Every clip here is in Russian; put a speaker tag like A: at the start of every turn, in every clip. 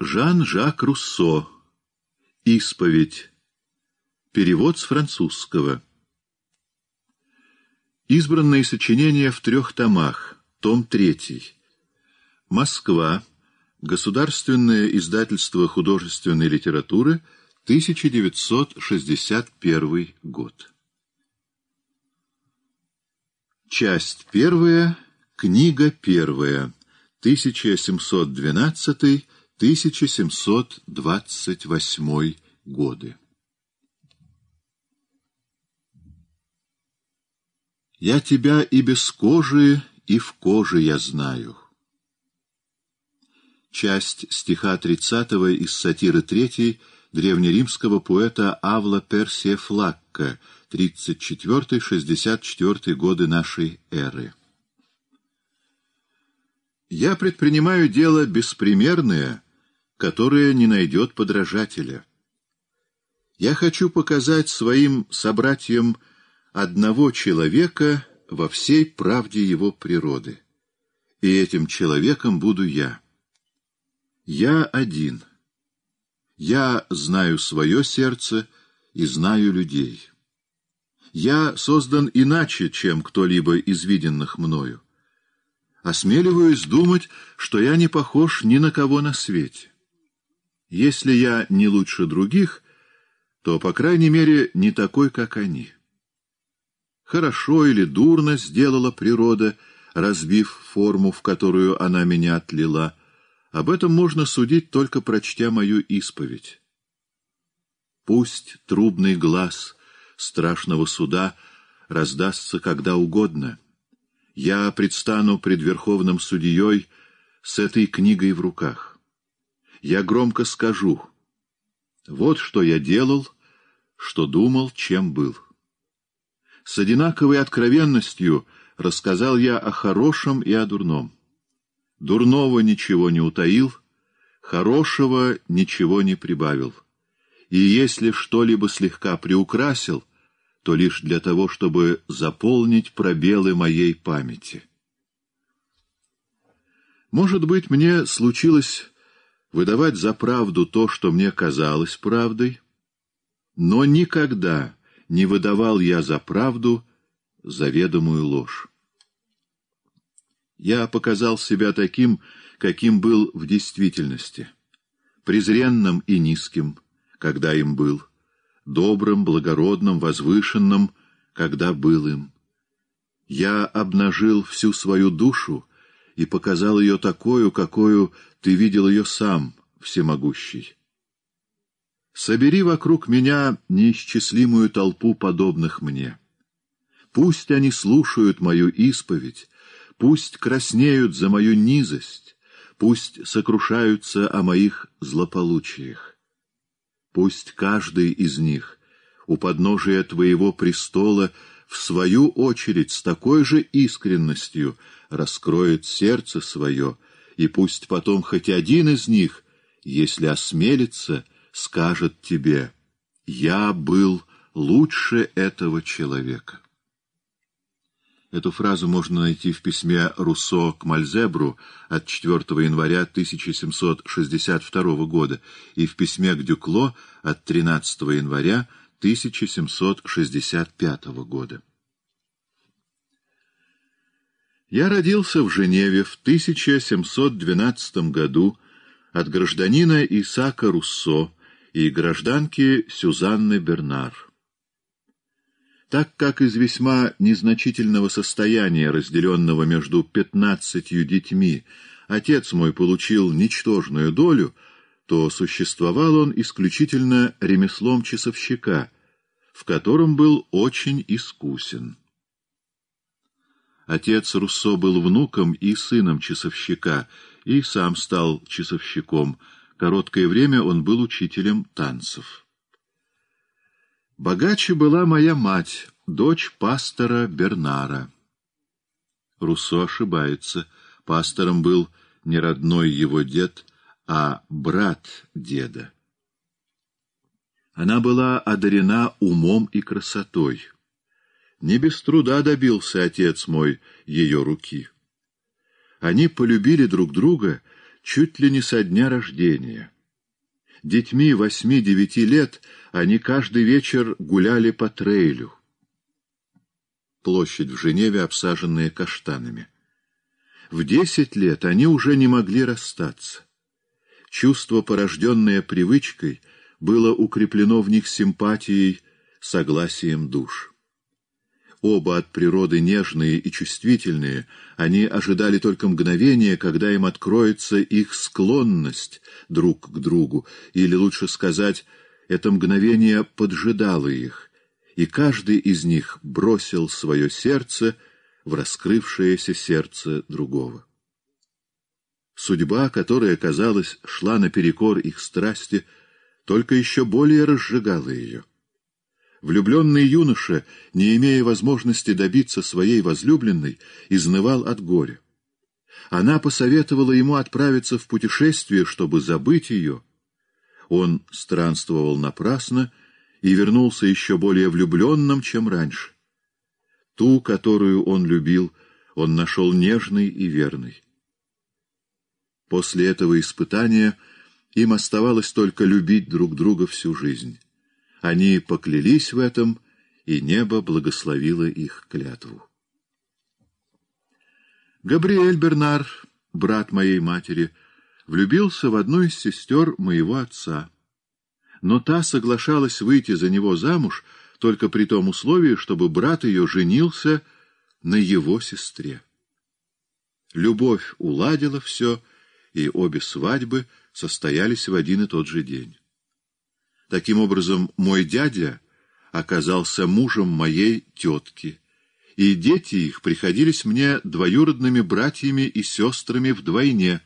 A: Жан-Жак Руссо. Исповедь. Перевод с французского. Избранные сочинения в трех томах. Том 3. Москва. Государственное издательство художественной литературы. 1961 год. Часть первая. Книга первая. 1712 1728 годы. Я тебя и без кожи, и в коже я знаю. Часть стиха 30 из сатиры 3 древнеримского поэта Авла Персия Флакка, 34-64 годы нашей эры. Я предпринимаю дело беспримерное — которое не найдет подражателя. Я хочу показать своим собратьям одного человека во всей правде его природы. И этим человеком буду я. Я один. Я знаю свое сердце и знаю людей. Я создан иначе, чем кто-либо из виденных мною. Осмеливаюсь думать, что я не похож ни на кого на свете. Если я не лучше других, то, по крайней мере, не такой, как они. Хорошо или дурно сделала природа, разбив форму, в которую она меня отлила. Об этом можно судить, только прочтя мою исповедь. Пусть трубный глаз страшного суда раздастся когда угодно. Я предстану пред Верховным Судьей с этой книгой в руках я громко скажу. Вот что я делал, что думал, чем был. С одинаковой откровенностью рассказал я о хорошем и о дурном. Дурного ничего не утаил, хорошего ничего не прибавил. И если что-либо слегка приукрасил, то лишь для того, чтобы заполнить пробелы моей памяти. Может быть, мне случилось выдавать за правду то, что мне казалось правдой, но никогда не выдавал я за правду заведомую ложь. Я показал себя таким, каким был в действительности, презренным и низким, когда им был, добрым, благородным, возвышенным, когда был им. Я обнажил всю свою душу и показал ее такую, какую ты видел ее сам, всемогущий. Собери вокруг меня неисчислимую толпу подобных мне. Пусть они слушают мою исповедь, пусть краснеют за мою низость, пусть сокрушаются о моих злополучиях. Пусть каждый из них у подножия твоего престола в свою очередь с такой же искренностью раскроет сердце свое, и пусть потом хоть один из них, если осмелится, скажет тебе «Я был лучше этого человека». Эту фразу можно найти в письме Руссо к Мальзебру от 4 января 1762 года и в письме к Дюкло от 13 января 1765 года. Я родился в Женеве в 1712 году от гражданина Исаака Руссо и гражданки Сюзанны Бернар. Так как из весьма незначительного состояния, разделенного между пятнадцатью детьми, отец мой получил ничтожную долю, то существовал он исключительно ремеслом часовщика, в котором был очень искусен. Отец Руссо был внуком и сыном часовщика, и сам стал часовщиком. Короткое время он был учителем танцев. Богаче была моя мать, дочь пастора Бернара. Руссо ошибается. Пастором был не родной его дед, а брат деда. Она была одарена умом и красотой. Не без труда добился отец мой ее руки. Они полюбили друг друга чуть ли не со дня рождения. Детьми восьми-девяти лет они каждый вечер гуляли по трейлю. Площадь в Женеве, обсаженная каштанами. В десять лет они уже не могли расстаться. Чувство, порожденное привычкой, было укреплено в них симпатией, согласием душ. Оба от природы нежные и чувствительные, они ожидали только мгновения, когда им откроется их склонность друг к другу, или, лучше сказать, это мгновение поджидало их, и каждый из них бросил свое сердце в раскрывшееся сердце другого. Судьба, которая, казалось, шла наперекор их страсти, только еще более разжигала ее. Влюбленный юноша, не имея возможности добиться своей возлюбленной, изнывал от горя. Она посоветовала ему отправиться в путешествие, чтобы забыть ее. Он странствовал напрасно и вернулся еще более влюбленным, чем раньше. Ту, которую он любил, он нашел нежной и верной. После этого испытания им оставалось только любить друг друга всю жизнь. Они поклялись в этом, и небо благословило их клятву. Габриэль Бернар, брат моей матери, влюбился в одну из сестер моего отца. Но та соглашалась выйти за него замуж только при том условии, чтобы брат ее женился на его сестре. Любовь уладила все, и обе свадьбы состоялись в один и тот же день. Таким образом, мой дядя оказался мужем моей тетки, и дети их приходились мне двоюродными братьями и сестрами вдвойне.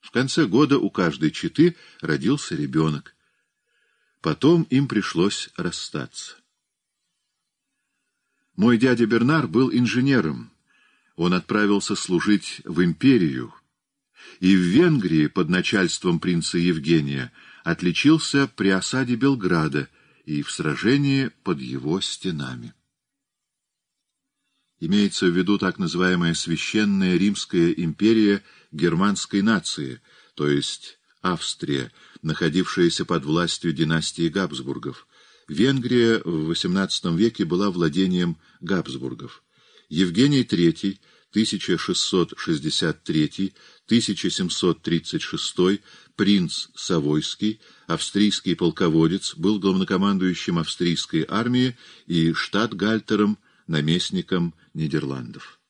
A: В конце года у каждой четы родился ребенок. Потом им пришлось расстаться. Мой дядя Бернар был инженером. Он отправился служить в империю, и в Венгрии под начальством принца Евгения отличился при осаде Белграда и в сражении под его стенами. Имеется в виду так называемая Священная Римская империя германской нации, то есть Австрия, находившаяся под властью династии Габсбургов. Венгрия в XVIII веке была владением Габсбургов. Евгений III 1663-1736, принц Савойский, австрийский полководец, был главнокомандующим австрийской армии и штатгальтером, наместником Нидерландов.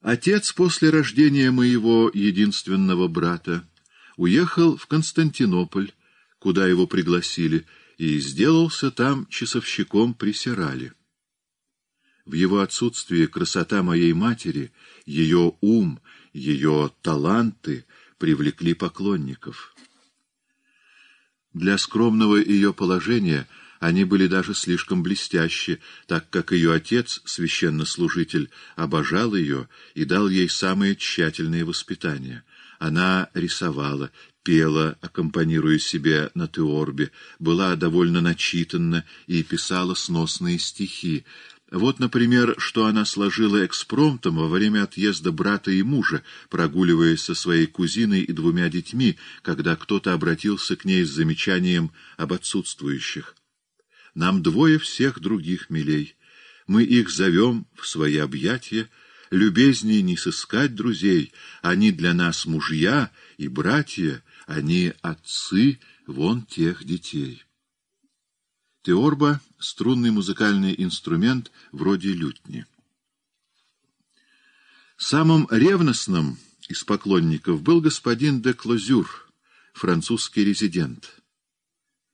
A: Отец после рождения моего единственного брата уехал в Константинополь, куда его пригласили, и сделался там часовщиком при Сирале. В его отсутствие красота моей матери, ее ум, ее таланты привлекли поклонников. Для скромного ее положения они были даже слишком блестящи, так как ее отец, священнослужитель, обожал ее и дал ей самое тщательное воспитание. Она рисовала, пела, аккомпанируя себе на теорбе, была довольно начитанна и писала сносные стихи, вот, например, что она сложила экспромтом во время отъезда брата и мужа, прогуливаясь со своей кузиной и двумя детьми, когда кто-то обратился к ней с замечанием об отсутствующих. «Нам двое всех других милей. Мы их зовем в свои объятия. Любезней не сыскать друзей. Они для нас мужья и братья, они отцы вон тех детей». Теорба — струнный музыкальный инструмент вроде лютни. Самым ревностным из поклонников был господин де Клозюр, французский резидент.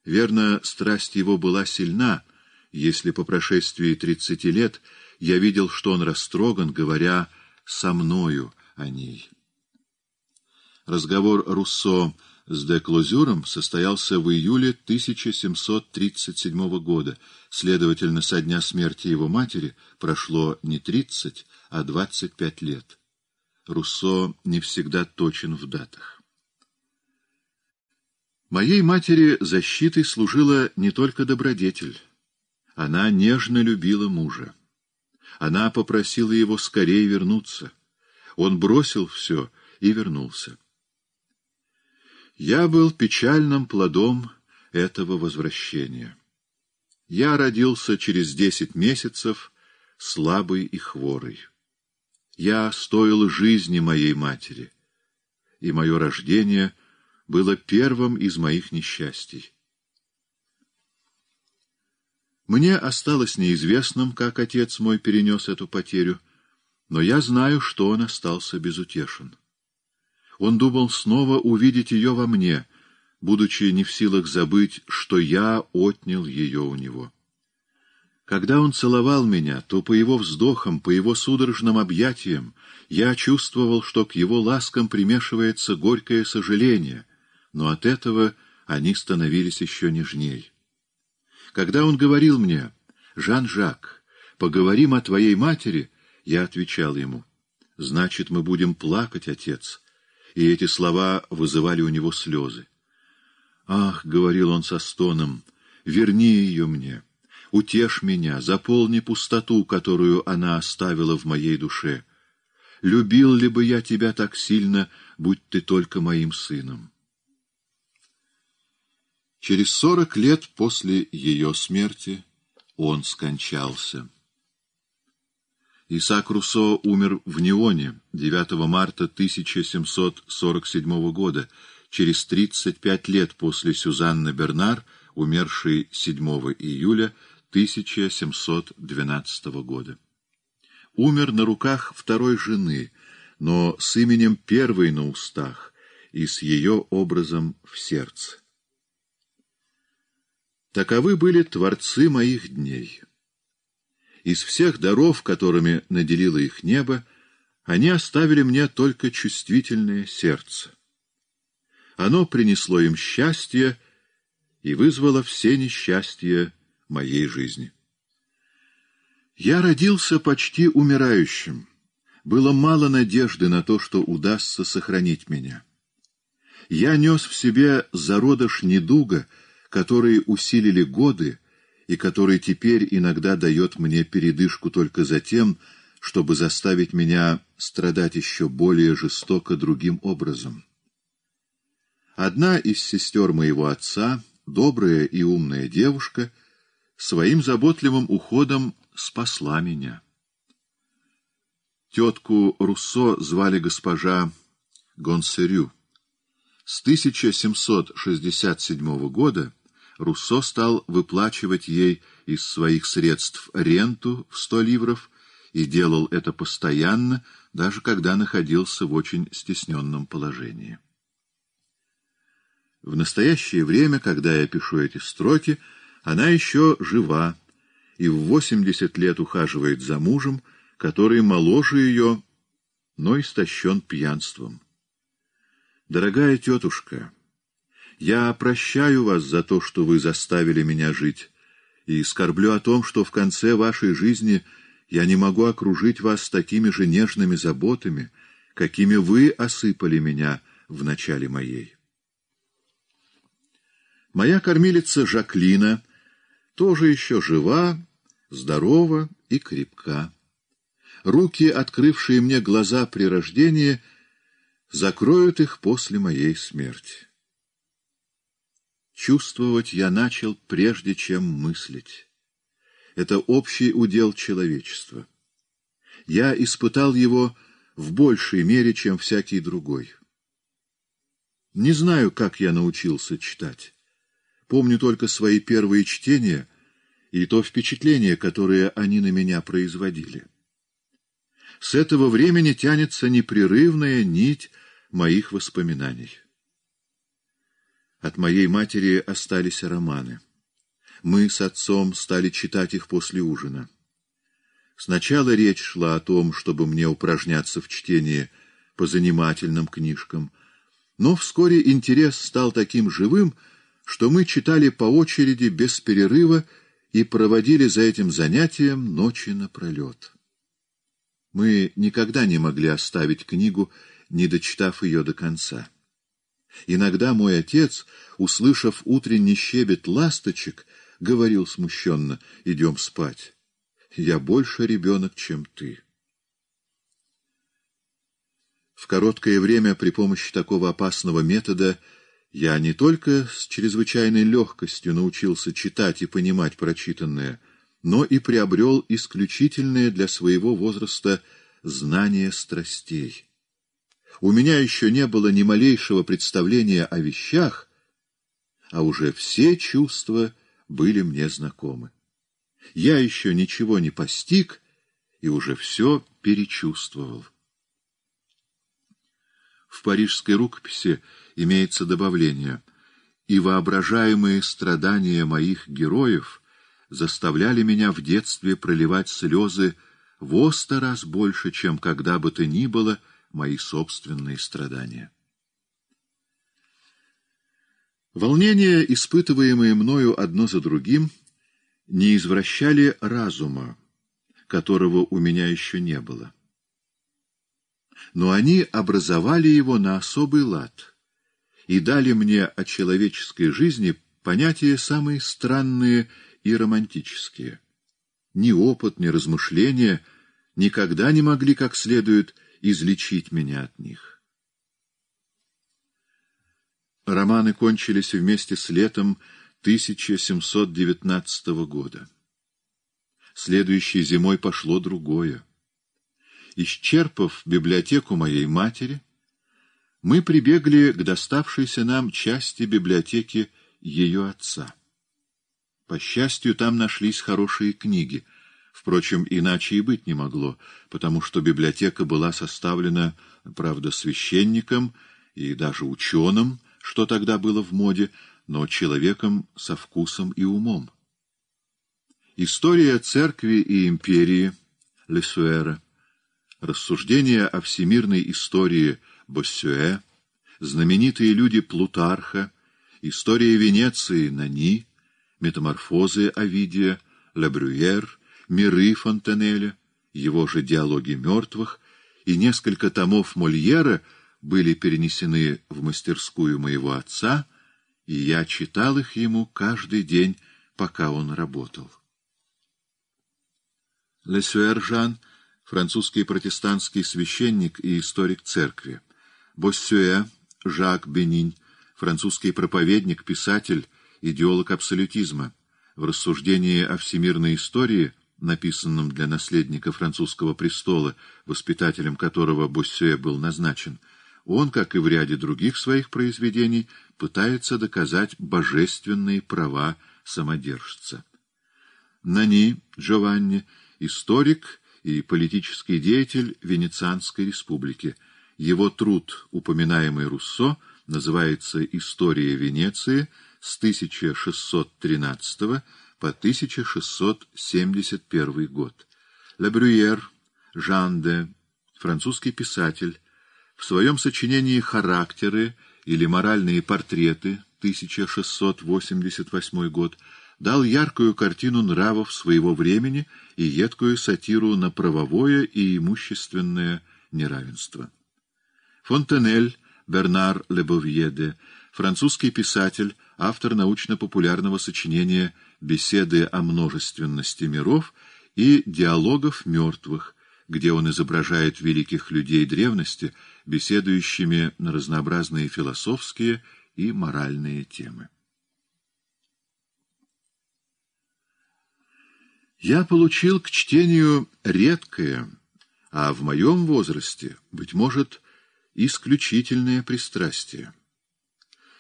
A: Верно, страсть его была сильна, если по прошествии тридцати лет я видел, что он растроган, говоря «со мною» о ней. Разговор Руссо с де Клозюром состоялся в июле 1737 года, следовательно, со дня смерти его матери прошло не 30, а 25 лет. Руссо не всегда точен в датах. Моей матери защитой служила не только добродетель. Она нежно любила мужа. Она попросила его скорее вернуться. Он бросил все и вернулся. Я был печальным плодом этого возвращения. Я родился через десять месяцев, слабый и хворый. Я стоил жизни моей матери, и мое рождение было первым из моих несчастий. Мне осталось неизвестным, как отец мой перенес эту потерю, но я знаю, что он остался безутешен. Он думал снова увидеть ее во мне, будучи не в силах забыть, что я отнял ее у него. Когда он целовал меня, то по его вздохам, по его судорожным объятиям я чувствовал, что к его ласкам примешивается горькое сожаление, но от этого они становились еще нежней. Когда он говорил мне, «Жан-Жак, поговорим о твоей матери», я отвечал ему, «Значит, мы будем плакать, отец». И эти слова вызывали у него слезы. «Ах», — говорил он со стоном, — «верни ее мне, утешь меня, заполни пустоту, которую она оставила в моей душе. Любил ли бы я тебя так сильно, будь ты только моим сыном?» Через сорок лет после ее смерти он скончался. Исаак Руссо умер в Неоне 9 марта 1747 года, через 35 лет после Сюзанны Бернар, умершей 7 июля 1712 года. Умер на руках второй жены, но с именем первой на устах и с ее образом в сердце. Таковы были творцы моих дней. Из всех даров, которыми наделило их небо, они оставили мне только чувствительное сердце. Оно принесло им счастье и вызвало все несчастья моей жизни. Я родился почти умирающим. Было мало надежды на то, что удастся сохранить меня. Я нес в себе зародыш недуга, которые усилили годы и который теперь иногда дает мне передышку только за тем, чтобы заставить меня страдать еще более жестоко другим образом. Одна из сестер моего отца, добрая и умная девушка, своим заботливым уходом спасла меня. Тетку Руссо звали госпожа Гонсерю. С 1767 года Руссо стал выплачивать ей из своих средств ренту в сто ливров и делал это постоянно, даже когда находился в очень стесненном положении. В настоящее время, когда я пишу эти строки, она еще жива и в восемьдесят лет ухаживает за мужем, который моложе ее, но истощен пьянством. Дорогая тетушка, я прощаю вас за то, что вы заставили меня жить, и скорблю о том, что в конце вашей жизни я не могу окружить вас такими же нежными заботами, какими вы осыпали меня в начале моей. Моя кормилица Жаклина тоже еще жива, здорова и крепка. Руки, открывшие мне глаза при рождении, закроют их после моей смерти. Чувствовать я начал, прежде чем мыслить. Это общий удел человечества. Я испытал его в большей мере, чем всякий другой. Не знаю, как я научился читать. Помню только свои первые чтения и то впечатление, которое они на меня производили. С этого времени тянется непрерывная нить моих воспоминаний. От моей матери остались романы. Мы с отцом стали читать их после ужина. Сначала речь шла о том, чтобы мне упражняться в чтении по занимательным книжкам, но вскоре интерес стал таким живым, что мы читали по очереди без перерыва и проводили за этим занятием ночи напролет. Мы никогда не могли оставить книгу, не дочитав ее до конца. Иногда мой отец, услышав утренний щебет ласточек, говорил смущенно, «Идем спать. Я больше ребенок, чем ты». В короткое время при помощи такого опасного метода я не только с чрезвычайной легкостью научился читать и понимать прочитанное, но и приобрел исключительное для своего возраста знание страстей. У меня еще не было ни малейшего представления о вещах, а уже все чувства были мне знакомы. Я еще ничего не постиг и уже все перечувствовал. В парижской рукописи имеется добавление «И воображаемые страдания моих героев заставляли меня в детстве проливать слезы в сто раз больше, чем когда бы то ни было мои собственные страдания». Волнения, испытываемые мною одно за другим, не извращали разума, которого у меня еще не было но они образовали его на особый лад и дали мне о человеческой жизни понятия самые странные и романтические. Ни опыт, ни размышления никогда не могли как следует излечить меня от них. Романы кончились вместе с летом 1719 года. Следующей зимой пошло другое исчерпав библиотеку моей матери, мы прибегли к доставшейся нам части библиотеки ее отца. По счастью, там нашлись хорошие книги. Впрочем, иначе и быть не могло, потому что библиотека была составлена, правда, священником и даже ученым, что тогда было в моде, но человеком со вкусом и умом. История церкви и империи Лесуэра рассуждения о всемирной истории Боссюэ, знаменитые люди Плутарха, история Венеции Нани, метаморфозы Овидия, Лабрюер, миры Фонтенеля, его же диалоги мертвых и несколько томов Мольера были перенесены в мастерскую моего отца, и я читал их ему каждый день, пока он работал. Лесуэр Жан — французский протестантский священник и историк церкви. Боссюэ, Жак Бенинь, французский проповедник, писатель, идеолог абсолютизма. В рассуждении о всемирной истории, написанном для наследника французского престола, воспитателем которого Боссюэ был назначен, он, как и в ряде других своих произведений, пытается доказать божественные права самодержца. Нани Джованни, историк и политический деятель Венецианской республики. Его труд, упоминаемый Руссо, называется «История Венеции» с 1613 по 1671 год. Лабрюер, Жан де, французский писатель, в своем сочинении «Характеры» или «Моральные портреты» 1688 год дал яркую картину нравов своего времени и едкую сатиру на правовое и имущественное неравенство. Фонтенель, Бернар Лебовьеде, французский писатель, автор научно-популярного сочинения «Беседы о множественности миров» и «Диалогов мертвых», где он изображает великих людей древности, беседующими на разнообразные философские и моральные темы. Я получил к чтению редкое, а в моем возрасте, быть может, исключительное пристрастие.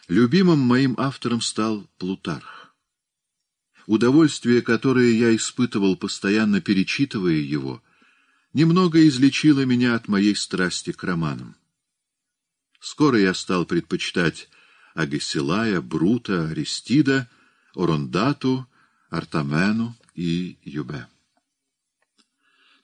A: Любимым моим автором стал Плутарх. Удовольствие, которое я испытывал, постоянно перечитывая его, немного излечило меня от моей страсти к романам. Скоро я стал предпочитать Агесилая, Брута, Аристида, Орондату, Артамену, и Юбе.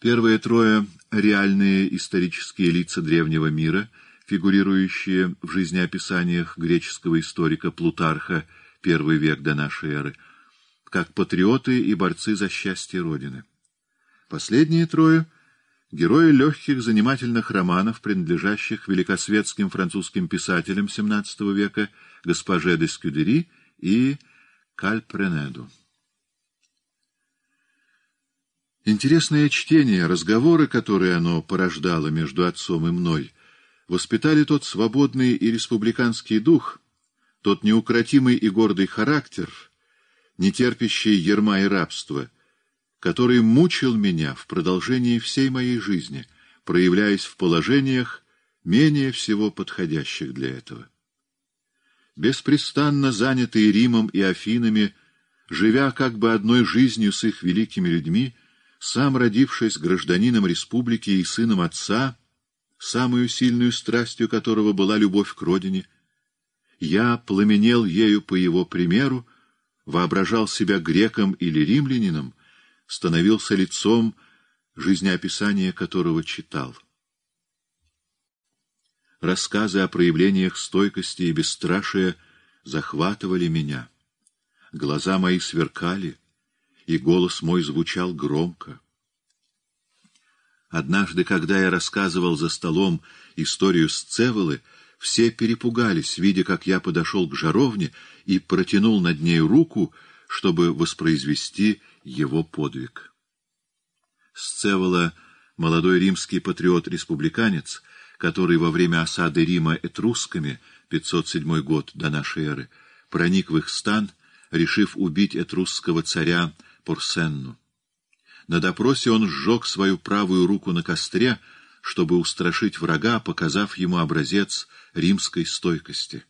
A: Первые трое — реальные исторические лица древнего мира, фигурирующие в жизнеописаниях греческого историка Плутарха первый век до нашей эры, как патриоты и борцы за счастье Родины. Последние трое — герои легких занимательных романов, принадлежащих великосветским французским писателям XVII века госпоже де Скюдери и Кальпренеду. Интересное чтение, разговоры, которые оно порождало между отцом и мной, воспитали тот свободный и республиканский дух, тот неукротимый и гордый характер, не терпящий ерма и рабства, который мучил меня в продолжении всей моей жизни, проявляясь в положениях, менее всего подходящих для этого. Беспрестанно занятый Римом и Афинами, живя как бы одной жизнью с их великими людьми, сам родившись гражданином республики и сыном отца, самую сильную страстью которого была любовь к родине, я пламенел ею по его примеру, воображал себя греком или римлянином, становился лицом, жизнеописание которого читал. Рассказы о проявлениях стойкости и бесстрашия захватывали меня. Глаза мои сверкали, и голос мой звучал громко. Однажды, когда я рассказывал за столом историю Сцеволы, все перепугались, видя, как я подошел к жаровне и протянул над ней руку, чтобы воспроизвести его подвиг. Сцевола, молодой римский патриот-республиканец, который во время осады Рима этрусками, 507 год до нашей эры, проник в их стан, решив убить этрусского царя Порсенну. На допросе он сжег свою правую руку на костре, чтобы устрашить врага, показав ему образец римской стойкости.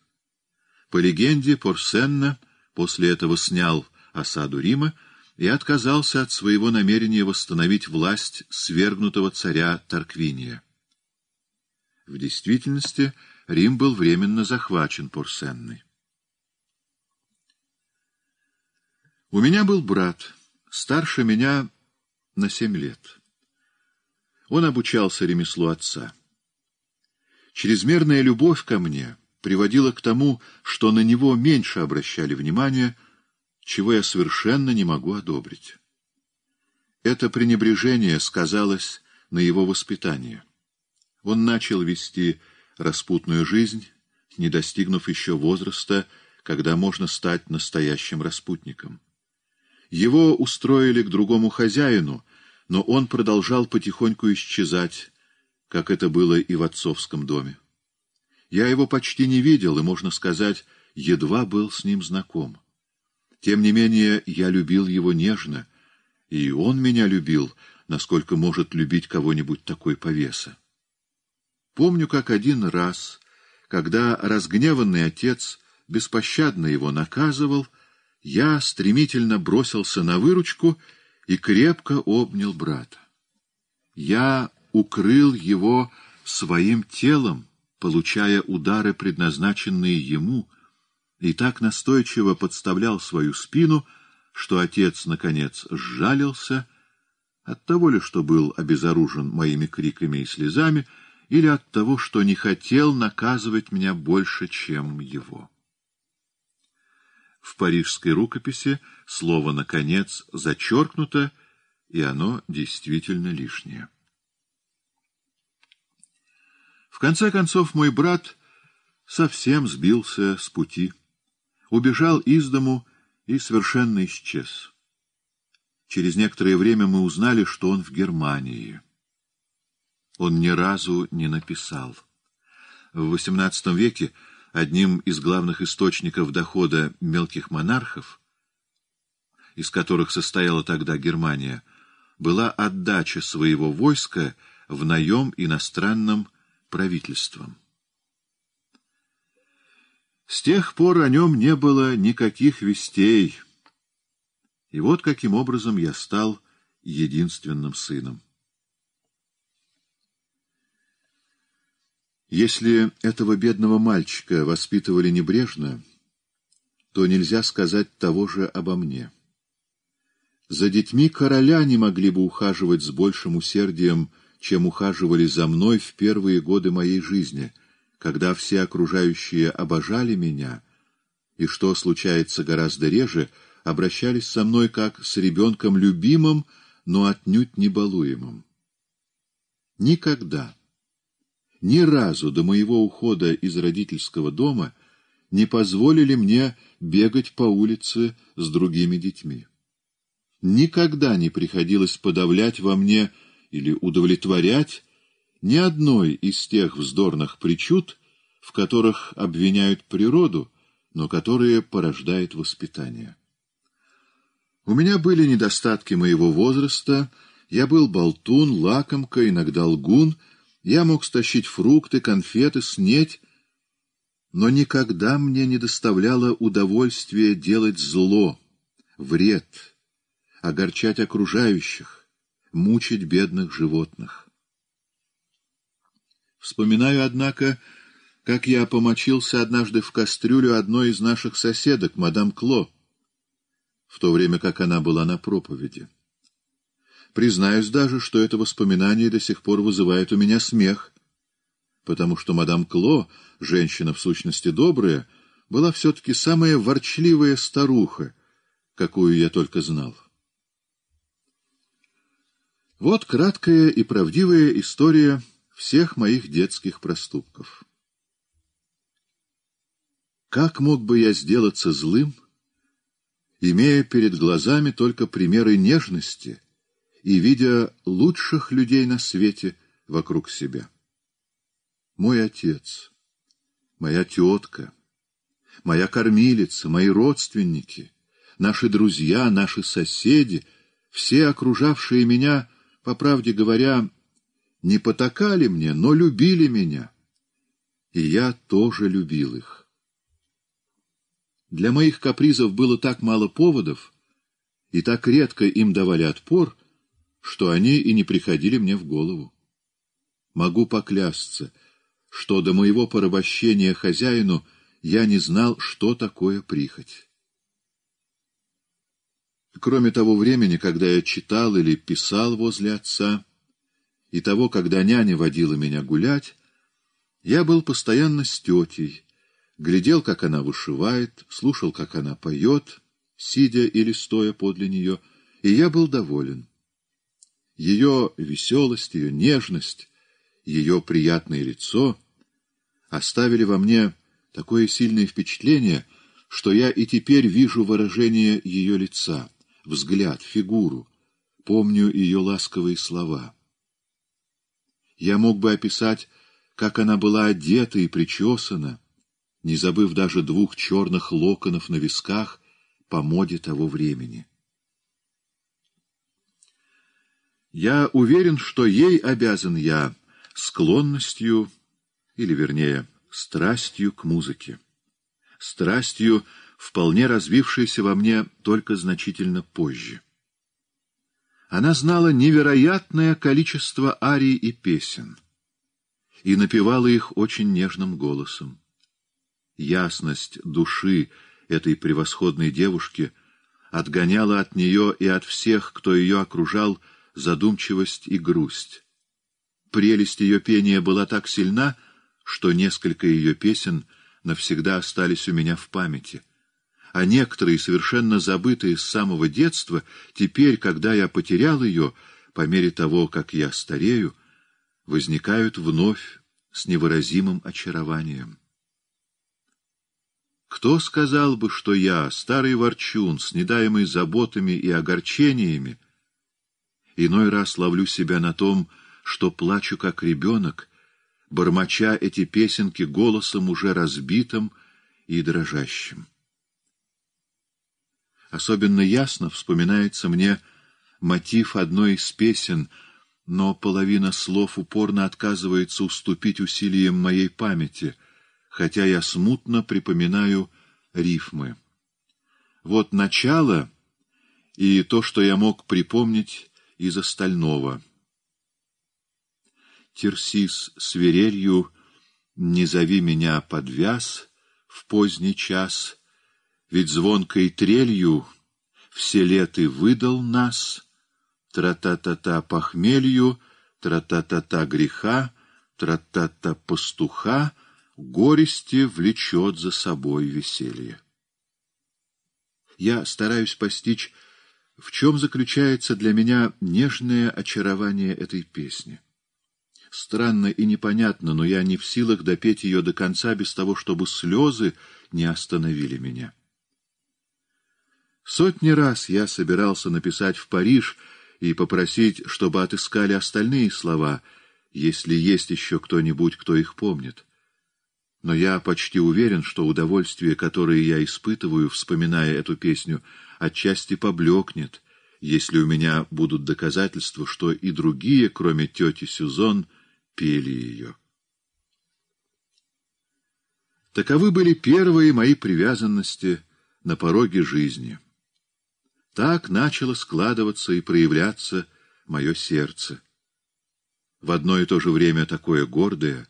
A: По легенде, Порсенна после этого снял осаду Рима и отказался от своего намерения восстановить власть свергнутого царя Тарквиния. В действительности Рим был временно захвачен Порсенной. У меня был брат, старше меня на семь лет. Он обучался ремеслу отца. Чрезмерная любовь ко мне приводила к тому, что на него меньше обращали внимания, чего я совершенно не могу одобрить. Это пренебрежение сказалось на его воспитании. Он начал вести распутную жизнь, не достигнув еще возраста, когда можно стать настоящим распутником. Его устроили к другому хозяину, но он продолжал потихоньку исчезать, как это было и в отцовском доме. Я его почти не видел и, можно сказать, едва был с ним знаком. Тем не менее, я любил его нежно, и он меня любил, насколько может любить кого-нибудь такой повеса. Помню, как один раз, когда разгневанный отец беспощадно его наказывал, я стремительно бросился на выручку и крепко обнял брата. Я укрыл его своим телом, получая удары, предназначенные ему, и так настойчиво подставлял свою спину, что отец, наконец, сжалился, от того ли, что был обезоружен моими криками и слезами, или от того, что не хотел наказывать меня больше, чем его. В парижской рукописи слово «наконец» зачеркнуто, и оно действительно лишнее. В конце концов, мой брат совсем сбился с пути, убежал из дому и совершенно исчез. Через некоторое время мы узнали, что он в Германии. Он ни разу не написал. В XVIII веке одним из главных источников дохода мелких монархов, из которых состояла тогда Германия, была отдача своего войска в наем иностранным правительством. С тех пор о нем не было никаких вестей, и вот каким образом я стал единственным сыном. Если этого бедного мальчика воспитывали небрежно, то нельзя сказать того же обо мне. За детьми короля не могли бы ухаживать с большим усердием, чем ухаживали за мной в первые годы моей жизни, когда все окружающие обожали меня, и, что случается гораздо реже, обращались со мной как с ребенком любимым, но отнюдь не балуемым. Никогда ни разу до моего ухода из родительского дома не позволили мне бегать по улице с другими детьми. Никогда не приходилось подавлять во мне или удовлетворять ни одной из тех вздорных причуд, в которых обвиняют природу, но которые порождает воспитание. У меня были недостатки моего возраста, я был болтун, лакомка, иногда лгун, я мог стащить фрукты, конфеты, снеть, но никогда мне не доставляло удовольствия делать зло, вред, огорчать окружающих, мучить бедных животных. Вспоминаю, однако, как я помочился однажды в кастрюлю одной из наших соседок, мадам Кло, в то время как она была на проповеди. Признаюсь даже, что это воспоминание до сих пор вызывает у меня смех, потому что мадам Кло, женщина в сущности добрая, была все-таки самая ворчливая старуха, какую я только знал. Вот краткая и правдивая история всех моих детских проступков. Как мог бы я сделаться злым, имея перед глазами только примеры нежности и видя лучших людей на свете вокруг себя? Мой отец, моя тетка, моя кормилица, мои родственники, наши друзья, наши соседи, все окружавшие меня, по правде говоря, не потакали мне, но любили меня, и я тоже любил их. Для моих капризов было так мало поводов, и так редко им давали отпор, что они и не приходили мне в голову. Могу поклясться, что до моего порабощения хозяину я не знал, что такое прихоть. Кроме того времени, когда я читал или писал возле отца, и того, когда няня водила меня гулять, я был постоянно с тетей, глядел, как она вышивает, слушал, как она поет, сидя или стоя подле нее, и я был доволен. Ее веселость, ее нежность, ее приятное лицо оставили во мне такое сильное впечатление, что я и теперь вижу выражение ее лица, взгляд, фигуру, помню ее ласковые слова. Я мог бы описать, как она была одета и причесана, не забыв даже двух черных локонов на висках по моде того времени. Я уверен, что ей обязан я склонностью, или, вернее, страстью к музыке. Страстью, вполне развившейся во мне только значительно позже. Она знала невероятное количество арий и песен и напевала их очень нежным голосом ясность души этой превосходной девушки отгоняла от нее и от всех, кто ее окружал, задумчивость и грусть. Прелесть ее пения была так сильна, что несколько ее песен навсегда остались у меня в памяти. А некоторые, совершенно забытые с самого детства, теперь, когда я потерял ее, по мере того, как я старею, возникают вновь с невыразимым очарованием. Кто сказал бы, что я, старый ворчун, с недаемой заботами и огорчениями, иной раз ловлю себя на том, что плачу как ребенок, бормоча эти песенки голосом уже разбитым и дрожащим. Особенно ясно вспоминается мне мотив одной из песен, но половина слов упорно отказывается уступить усилиям моей памяти — хотя я смутно припоминаю рифмы. Вот начало и то, что я мог припомнить из остального. Терсис свирелью «Не зови меня подвяз в поздний час, ведь звонкой трелью все леты выдал нас, тра-та-та-та похмелью, тра-та-та-та греха, тра-та-та пастуха, горести влечет за собой веселье. Я стараюсь постичь, в чем заключается для меня нежное очарование этой песни. Странно и непонятно, но я не в силах допеть ее до конца без того, чтобы слезы не остановили меня. Сотни раз я собирался написать в Париж и попросить, чтобы отыскали остальные слова — если есть еще кто-нибудь, кто их помнит. Но я почти уверен, что удовольствие, которое я испытываю, вспоминая эту песню, отчасти поблекнет, если у меня будут доказательства, что и другие, кроме тети Сюзон, пели ее. Таковы были первые мои привязанности на пороге жизни. Так начало складываться и проявляться мое сердце. В одно и то же время такое гордое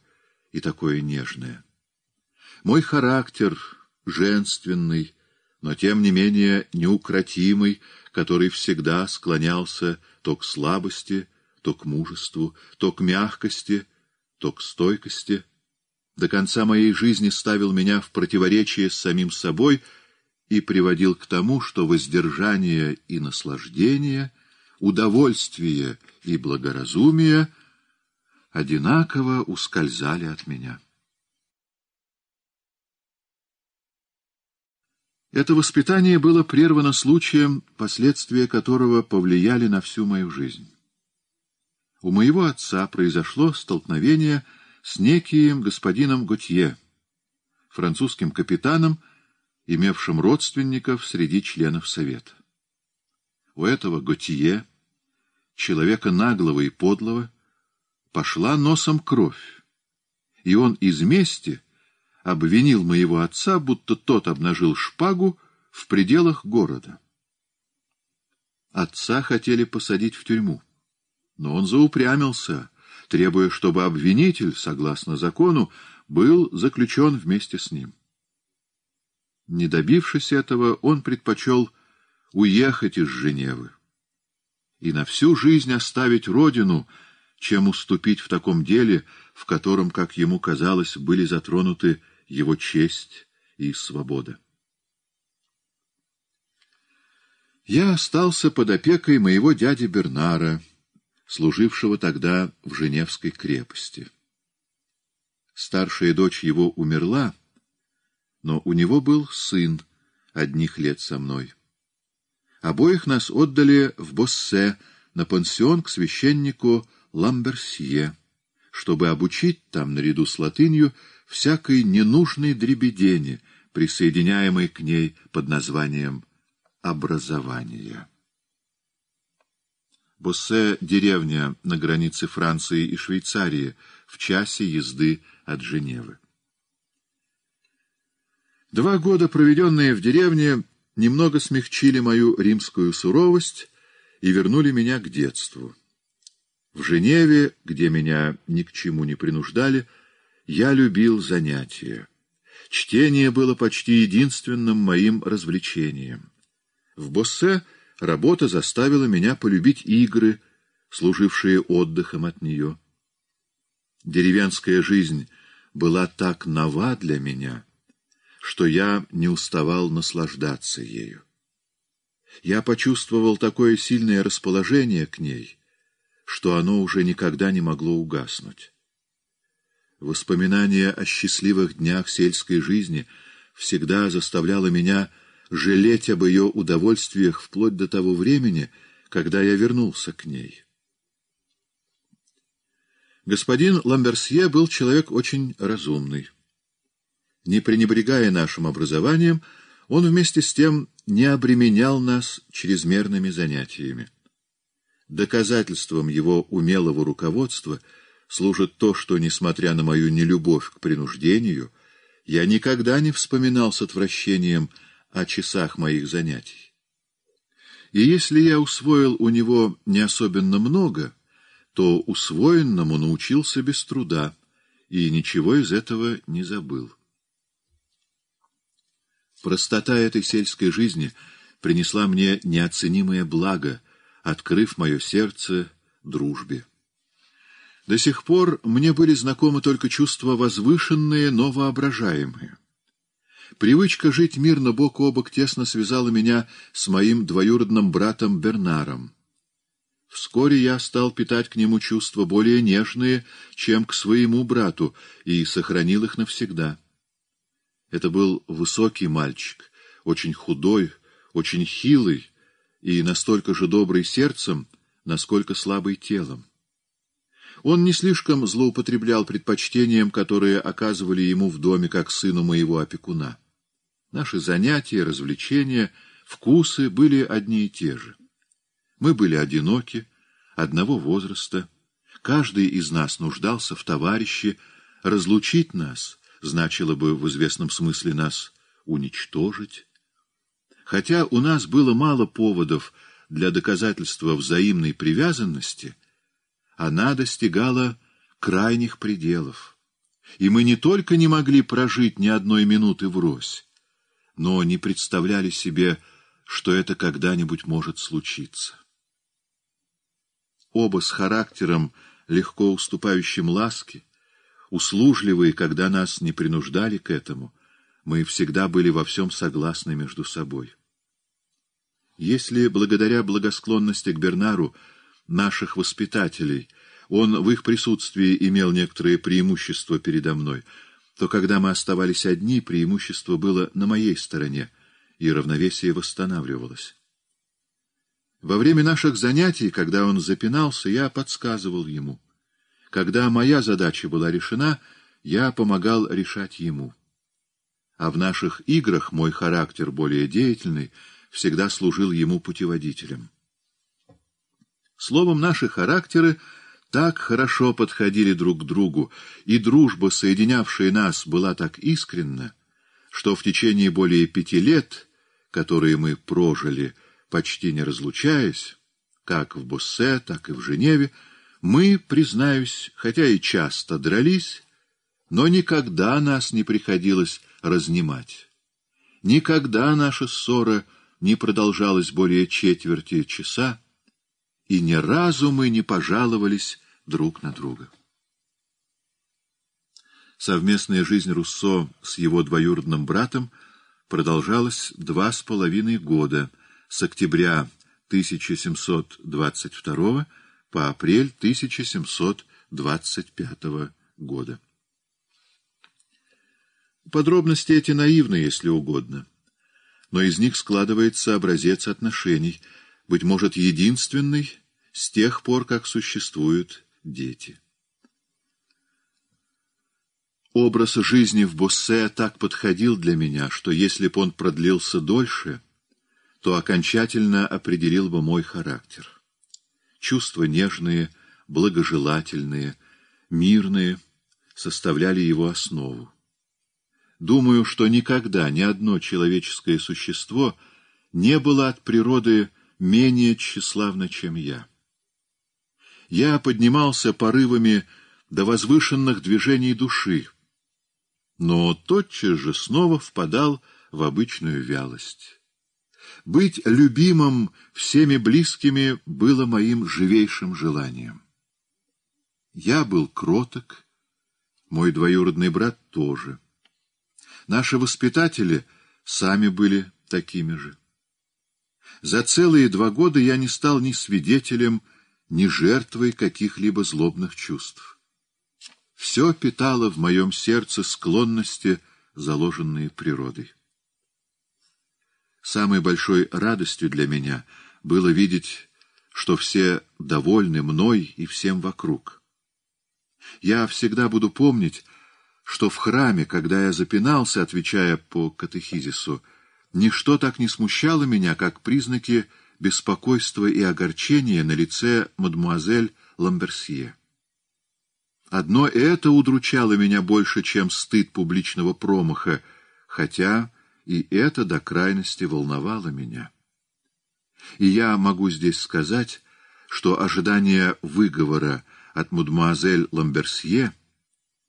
A: и такое нежное. Мой характер женственный, но тем не менее неукротимый, который всегда склонялся то к слабости, то к мужеству, то к мягкости, то к стойкости, до конца моей жизни ставил меня в противоречие с самим собой и приводил к тому, что воздержание и наслаждение, удовольствие и благоразумие одинаково ускользали от меня. Это воспитание было прервано случаем, последствия которого повлияли на всю мою жизнь. У моего отца произошло столкновение с неким господином Готье, французским капитаном, имевшим родственников среди членов Совета. У этого Готье, человека наглого и подлого, пошла носом кровь, и он из мести обвинил моего отца, будто тот обнажил шпагу в пределах города. Отца хотели посадить в тюрьму, но он заупрямился, требуя, чтобы обвинитель, согласно закону, был заключен вместе с ним. Не добившись этого, он предпочел уехать из Женевы и на всю жизнь оставить родину, чем уступить в таком деле, в котором, как ему казалось, были затронуты его честь и свобода. Я остался под опекой моего дяди Бернара, служившего тогда в Женевской крепости. Старшая дочь его умерла, но у него был сын, одних лет со мной. Обоих нас отдали в Боссе на пансион к священнику Ламберсье, чтобы обучить там, наряду с латынью, всякой ненужной дребедени, присоединяемой к ней под названием «образование». Боссе — деревня на границе Франции и Швейцарии, в часе езды от Женевы. Два года, проведенные в деревне, немного смягчили мою римскую суровость и вернули меня к детству. В Женеве, где меня ни к чему не принуждали, я любил занятия. Чтение было почти единственным моим развлечением. В Боссе работа заставила меня полюбить игры, служившие отдыхом от нее. Деревенская жизнь была так нова для меня, что я не уставал наслаждаться ею. Я почувствовал такое сильное расположение к ней, что оно уже никогда не могло угаснуть. Воспоминание о счастливых днях сельской жизни всегда заставляло меня жалеть об ее удовольствиях вплоть до того времени, когда я вернулся к ней. Господин Ламберсье был человек очень разумный. Не пренебрегая нашим образованием, он вместе с тем не обременял нас чрезмерными занятиями. Доказательством его умелого руководства — служит то, что, несмотря на мою нелюбовь к принуждению, я никогда не вспоминал с отвращением о часах моих занятий. И если я усвоил у него не особенно много, то усвоенному научился без труда и ничего из этого не забыл. Простота этой сельской жизни принесла мне неоценимое благо, открыв мое сердце дружбе. До сих пор мне были знакомы только чувства возвышенные, но воображаемые. Привычка жить мирно бок о бок тесно связала меня с моим двоюродным братом Бернаром. Вскоре я стал питать к нему чувства более нежные, чем к своему брату, и сохранил их навсегда. Это был высокий мальчик, очень худой, очень хилый и настолько же добрый сердцем, насколько слабый телом. Он не слишком злоупотреблял предпочтением, которые оказывали ему в доме как сыну моего опекуна. Наши занятия, развлечения, вкусы были одни и те же. Мы были одиноки, одного возраста. Каждый из нас нуждался в товарище. Разлучить нас значило бы в известном смысле нас уничтожить. Хотя у нас было мало поводов для доказательства взаимной привязанности, она достигала крайних пределов. И мы не только не могли прожить ни одной минуты врозь, но не представляли себе, что это когда-нибудь может случиться. Оба с характером, легко уступающим ласке, услужливые, когда нас не принуждали к этому, мы всегда были во всем согласны между собой. Если благодаря благосклонности к Бернару наших воспитателей он в их присутствии имел некоторые преимущества передо мной, то когда мы оставались одни, преимущество было на моей стороне, и равновесие восстанавливалось. Во время наших занятий, когда он запинался, я подсказывал ему. Когда моя задача была решена, я помогал решать ему. А в наших играх мой характер более деятельный всегда служил ему путеводителем. Словом, наши характеры так хорошо подходили друг к другу, и дружба, соединявшая нас, была так искренна, что в течение более пяти лет, которые мы прожили, почти не разлучаясь, как в Боссе, так и в Женеве, мы, признаюсь, хотя и часто дрались, но никогда нас не приходилось разнимать. Никогда наша ссора не продолжалась более четверти часа, и ни разу мы не пожаловались друг на друга. Совместная жизнь Руссо с его двоюродным братом продолжалась два с половиной года, с октября 1722 по апрель 1725 года. Подробности эти наивны, если угодно, но из них складывается образец отношений, быть может, единственный с тех пор, как существуют дети. Образ жизни в Боссе так подходил для меня, что если б он продлился дольше, то окончательно определил бы мой характер. Чувства нежные, благожелательные, мирные составляли его основу. Думаю, что никогда ни одно человеческое существо не было от природы менее тщеславно, чем я. Я поднимался порывами до возвышенных движений души, но тотчас же снова впадал в обычную вялость. Быть любимым всеми близкими было моим живейшим желанием. Я был кроток, мой двоюродный брат тоже. Наши воспитатели сами были такими же. За целые два года я не стал ни свидетелем, ни жертвой каких-либо злобных чувств. Все питало в моем сердце склонности, заложенные природой. Самой большой радостью для меня было видеть, что все довольны мной и всем вокруг. Я всегда буду помнить, что в храме, когда я запинался, отвечая по катехизису, ничто так не смущало меня, как признаки беспокойства и огорчения на лице мадемуазель Ламберсье. Одно это удручало меня больше, чем стыд публичного промаха, хотя и это до крайности волновало меня. И я могу здесь сказать, что ожидание выговора от мадемуазель Ламберсье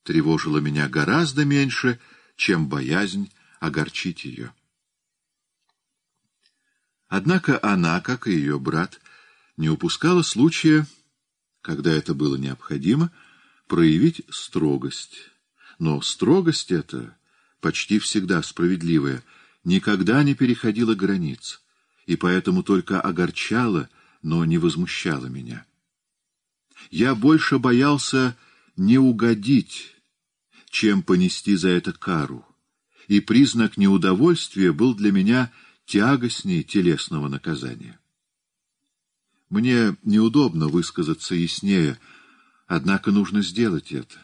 A: тревожило меня гораздо меньше, чем боязнь огорчить ее. Однако она, как и ее брат, не упускала случая, когда это было необходимо, проявить строгость. Но строгость эта почти всегда справедливая, никогда не переходила границ, и поэтому только огорчала, но не возмущала меня. Я больше боялся не угодить, чем понести за это кару, и признак неудовольствия был для меня тягостней телесного наказания. Мне неудобно высказаться яснее, Однако нужно сделать это.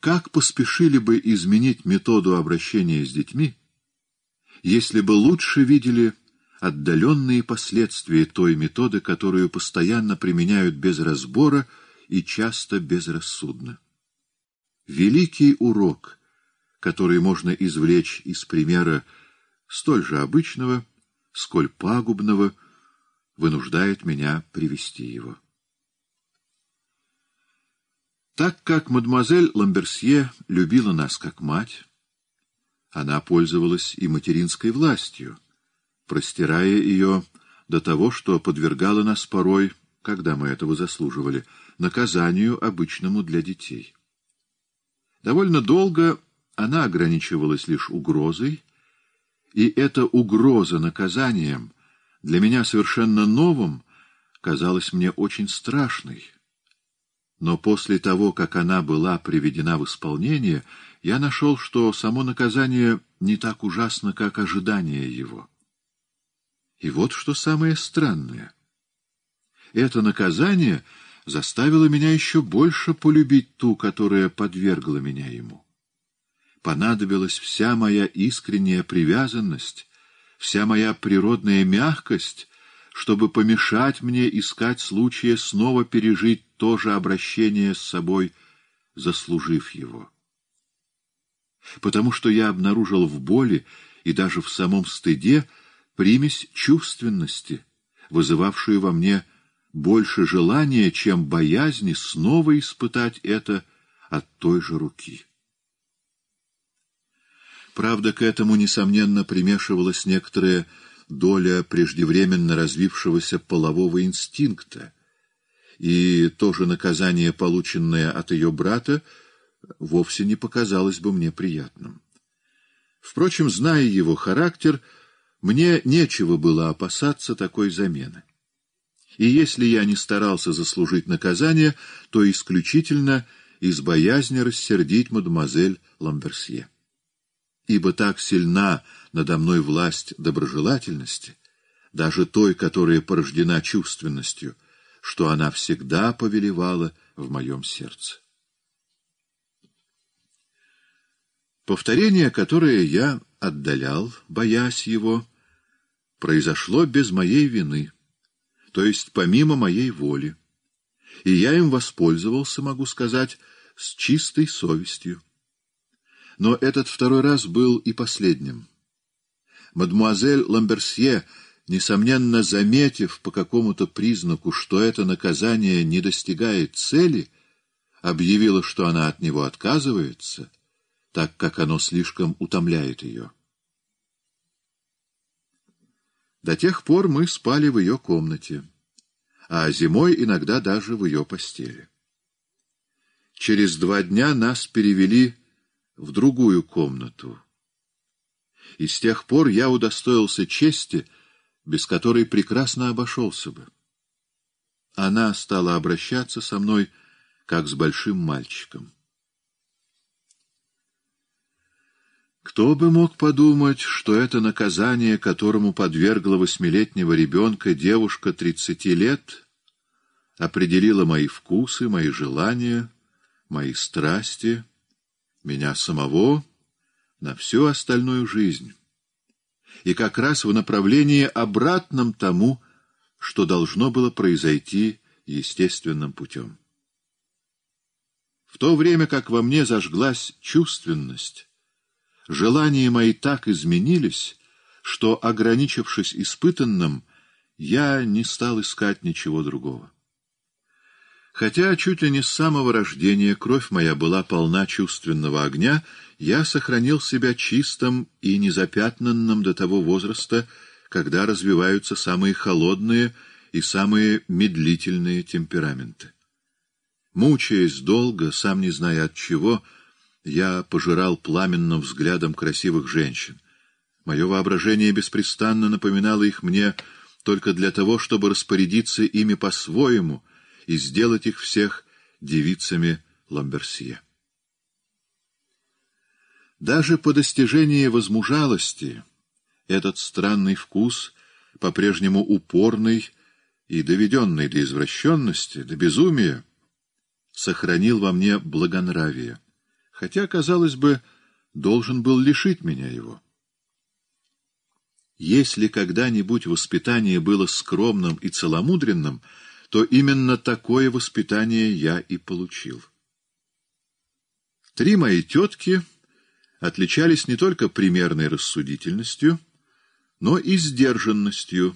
A: Как поспешили бы изменить методу обращения с детьми, если бы лучше видели отдаленные последствия той методы, которую постоянно применяют без разбора и часто безрассудно. Великий урок, который можно извлечь из примера столь же обычного, сколь пагубного, вынуждает меня привести его. Так как мадемуазель Ламберсье любила нас как мать, она пользовалась и материнской властью, простирая ее до того, что подвергала нас порой, когда мы этого заслуживали, наказанию, обычному для детей. Довольно долго она ограничивалась лишь угрозой, и эта угроза наказанием, для меня совершенно новым, казалась мне очень страшной. Но после того, как она была приведена в исполнение, я нашел, что само наказание не так ужасно, как ожидание его. И вот что самое странное. Это наказание заставило меня еще больше полюбить ту, которая подвергла меня ему. Понадобилась вся моя искренняя привязанность, вся моя природная мягкость, чтобы помешать мне искать случая снова пережить то же обращение с собой, заслужив его. Потому что я обнаружил в боли и даже в самом стыде примесь чувственности, вызывавшую во мне больше желания, чем боязни снова испытать это от той же руки. Правда, к этому, несомненно, примешивалась некоторая доля преждевременно развившегося полового инстинкта, и то же наказание, полученное от ее брата, вовсе не показалось бы мне приятным. Впрочем, зная его характер, мне нечего было опасаться такой замены. И если я не старался заслужить наказание, то исключительно из боязни рассердить мадемуазель Ламберсье. Ибо так сильна надо мной власть доброжелательности, даже той, которая порождена чувственностью, что она всегда повелевала в моем сердце. Повторение, которое я отдалял, боясь его, произошло без моей вины, то есть помимо моей воли. И я им воспользовался, могу сказать, с чистой совестью. Но этот второй раз был и последним. Мадмуазель Ламберсье, несомненно заметив по какому-то признаку, что это наказание не достигает цели, объявила, что она от него отказывается, так как оно слишком утомляет ее. До тех пор мы спали в ее комнате, а зимой иногда даже в ее постели. Через два дня нас перевели в другую комнату. И с тех пор я удостоился чести, без которой прекрасно обошелся бы. Она стала обращаться со мной, как с большим мальчиком. Кто бы мог подумать, что это наказание, которому подвергла восьмилетнего ребенка девушка тридцати лет, определило мои вкусы, мои желания, мои страсти, меня самого на всю остальную жизнь, и как раз в направлении обратном тому, что должно было произойти естественным путем. В то время как во мне зажглась чувственность, Желания мои так изменились, что, ограничившись испытанным, я не стал искать ничего другого. Хотя чуть ли не с самого рождения кровь моя была полна чувственного огня, я сохранил себя чистым и незапятнанным до того возраста, когда развиваются самые холодные и самые медлительные темпераменты. Мучаясь долго, сам не зная от чего, я пожирал пламенным взглядом красивых женщин. Мое воображение беспрестанно напоминало их мне только для того, чтобы распорядиться ими по-своему и сделать их всех девицами Ламберсье. Даже по достижении возмужалости этот странный вкус, по-прежнему упорный, и доведенный до извращенности, до безумия, сохранил во мне благонравие, хотя, казалось бы, должен был лишить меня его. Если когда-нибудь воспитание было скромным и целомудренным, то именно такое воспитание я и получил. Три мои тетки отличались не только примерной рассудительностью, но и сдержанностью,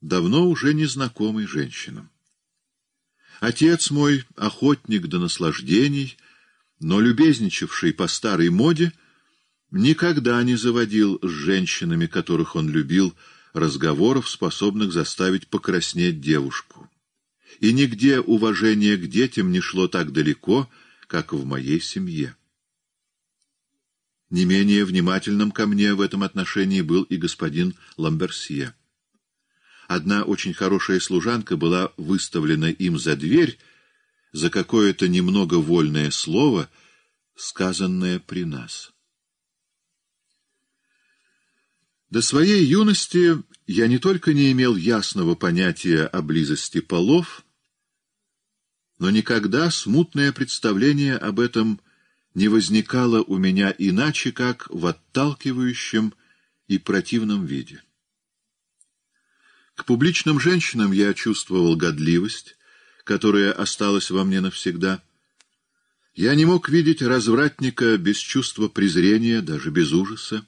A: давно уже незнакомой женщинам. Отец мой, охотник до наслаждений, но любезничавший по старой моде, никогда не заводил с женщинами, которых он любил, разговоров, способных заставить покраснеть девушку. И нигде уважение к детям не шло так далеко, как в моей семье. Не менее внимательным ко мне в этом отношении был и господин Ламберсье. Одна очень хорошая служанка была выставлена им за дверь за какое-то немного вольное слово, сказанное при нас. До своей юности я не только не имел ясного понятия о близости полов, но никогда смутное представление об этом не возникало у меня иначе, как в отталкивающем и противном виде. К публичным женщинам я чувствовал годливость, которая осталась во мне навсегда. Я не мог видеть развратника без чувства презрения, даже без ужаса.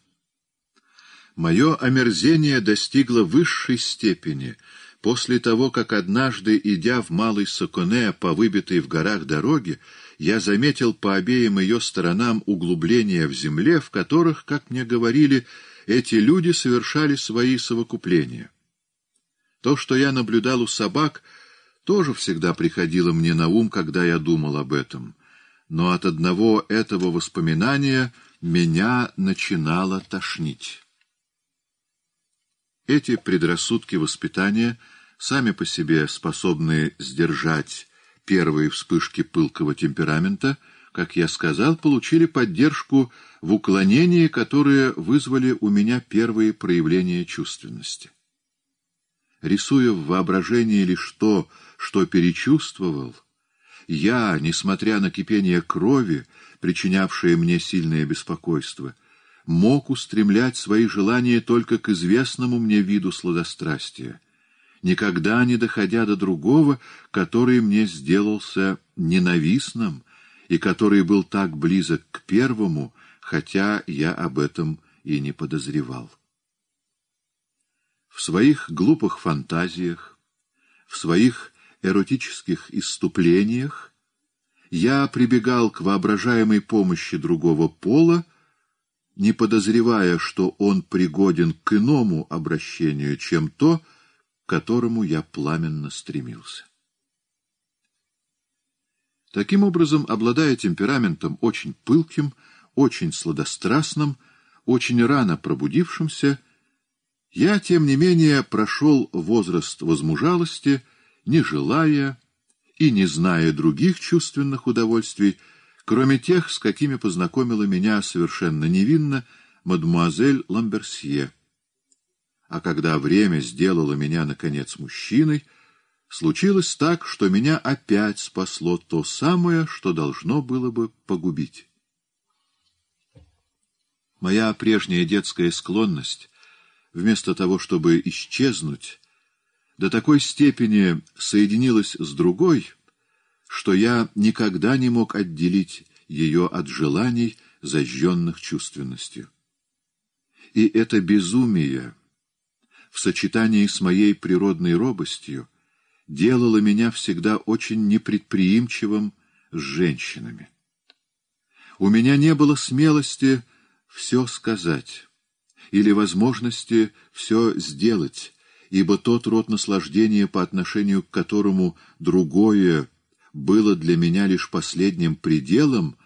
A: Мое омерзение достигло высшей степени после того, как однажды, идя в Малый Соконе по выбитой в горах дороге, я заметил по обеим ее сторонам углубления в земле, в которых, как мне говорили, эти люди совершали свои совокупления. То, что я наблюдал у собак, тоже всегда приходило мне на ум, когда я думал об этом. Но от одного этого воспоминания меня начинало тошнить. Эти предрассудки воспитания, сами по себе способные сдержать первые вспышки пылкого темперамента, как я сказал, получили поддержку в уклонении, которые вызвали у меня первые проявления чувственности. Рисуя в воображении лишь то, что перечувствовал, я, несмотря на кипение крови, причинявшее мне сильное беспокойство, — мог устремлять свои желания только к известному мне виду сладострастия, никогда не доходя до другого, который мне сделался ненавистным и который был так близок к первому, хотя я об этом и не подозревал. В своих глупых фантазиях, в своих эротических иступлениях я прибегал к воображаемой помощи другого пола, не подозревая, что он пригоден к иному обращению, чем то, к которому я пламенно стремился. Таким образом, обладая темпераментом очень пылким, очень сладострастным, очень рано пробудившимся, я, тем не менее, прошел возраст возмужалости, не желая и не зная других чувственных удовольствий, кроме тех, с какими познакомила меня совершенно невинно мадемуазель Ламберсье. А когда время сделало меня, наконец, мужчиной, случилось так, что меня опять спасло то самое, что должно было бы погубить. Моя прежняя детская склонность, вместо того, чтобы исчезнуть, до такой степени соединилась с другой — что я никогда не мог отделить ее от желаний, зажженных чувственностью. И это безумие в сочетании с моей природной робостью делало меня всегда очень непредприимчивым с женщинами. У меня не было смелости все сказать или возможности все сделать, ибо тот род наслаждения, по отношению к которому другое было для меня лишь последним пределом,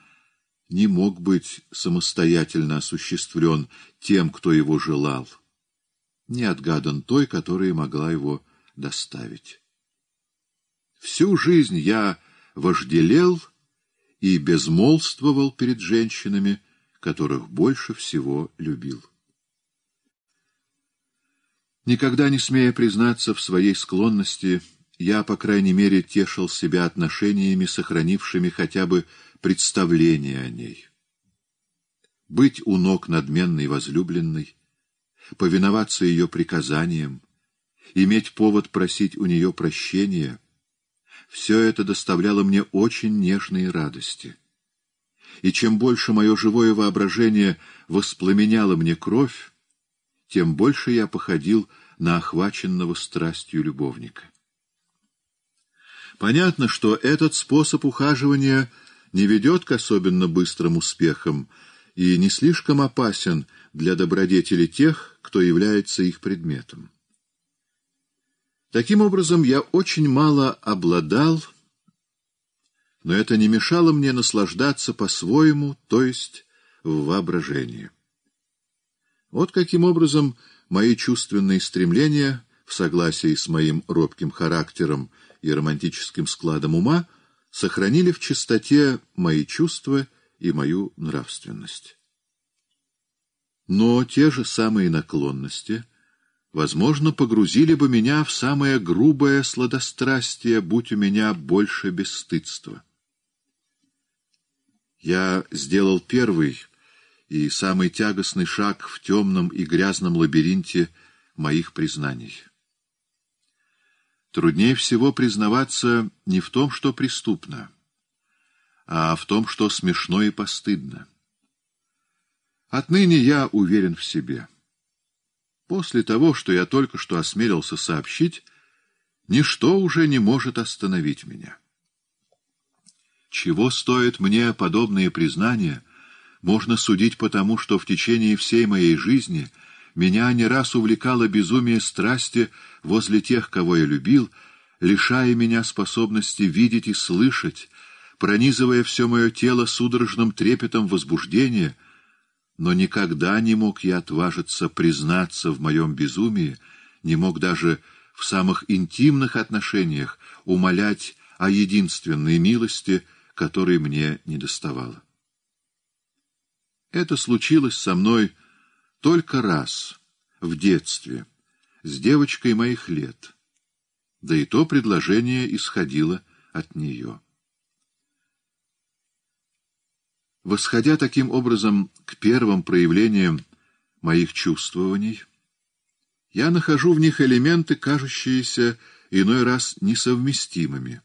A: не мог быть самостоятельно осуществлен тем, кто его желал, не отгадан той, которая могла его доставить. Всю жизнь я вожделел и безмолвствовал перед женщинами, которых больше всего любил. Никогда не смея признаться в своей склонности, я, по крайней мере, тешил себя отношениями, сохранившими хотя бы представление о ней. Быть у ног надменной возлюбленной, повиноваться ее приказаниям, иметь повод просить у нее прощения — все это доставляло мне очень нежные радости. И чем больше мое живое воображение воспламеняло мне кровь, тем больше я походил на охваченного страстью любовника. Понятно, что этот способ ухаживания не ведет к особенно быстрым успехам и не слишком опасен для добродетели тех, кто является их предметом. Таким образом, я очень мало обладал, но это не мешало мне наслаждаться по-своему, то есть в воображении. Вот каким образом мои чувственные стремления, в согласии с моим робким характером и романтическим складом ума, сохранили в чистоте мои чувства и мою нравственность. Но те же самые наклонности — возможно, погрузили бы меня в самое грубое сладострастие, будь у меня больше бесстыдства. Я сделал первый и самый тягостный шаг в темном и грязном лабиринте моих признаний. Труднее всего признаваться не в том, что преступно, а в том, что смешно и постыдно. Отныне я уверен в себе. После того, что я только что осмелился сообщить, ничто уже не может остановить меня. Чего стоят мне подобные признания, можно судить потому, что в течение всей моей жизни меня не раз увлекало безумие страсти возле тех, кого я любил, лишая меня способности видеть и слышать, пронизывая все мое тело судорожным трепетом возбуждения — но никогда не мог я отважиться признаться в моем безумии, не мог даже в самых интимных отношениях умолять о единственной милости, которой мне недоставало. Это случилось со мной только раз, в детстве, с девочкой моих лет, да и то предложение исходило от нее. Восходя таким образом к первым проявлениям моих чувствований, я нахожу в них элементы, кажущиеся иной раз несовместимыми,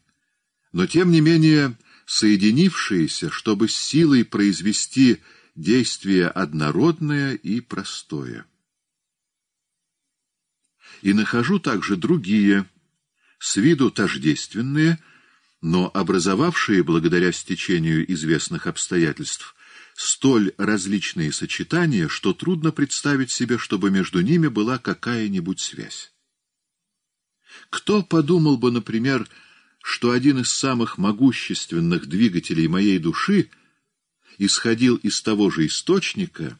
A: но тем не менее соединившиеся, чтобы с силой произвести действие однородное и простое. И нахожу также другие, с виду тождественные, но образовавшие, благодаря стечению известных обстоятельств, столь различные сочетания, что трудно представить себе, чтобы между ними была какая-нибудь связь. Кто подумал бы, например, что один из самых могущественных двигателей моей души исходил из того же источника,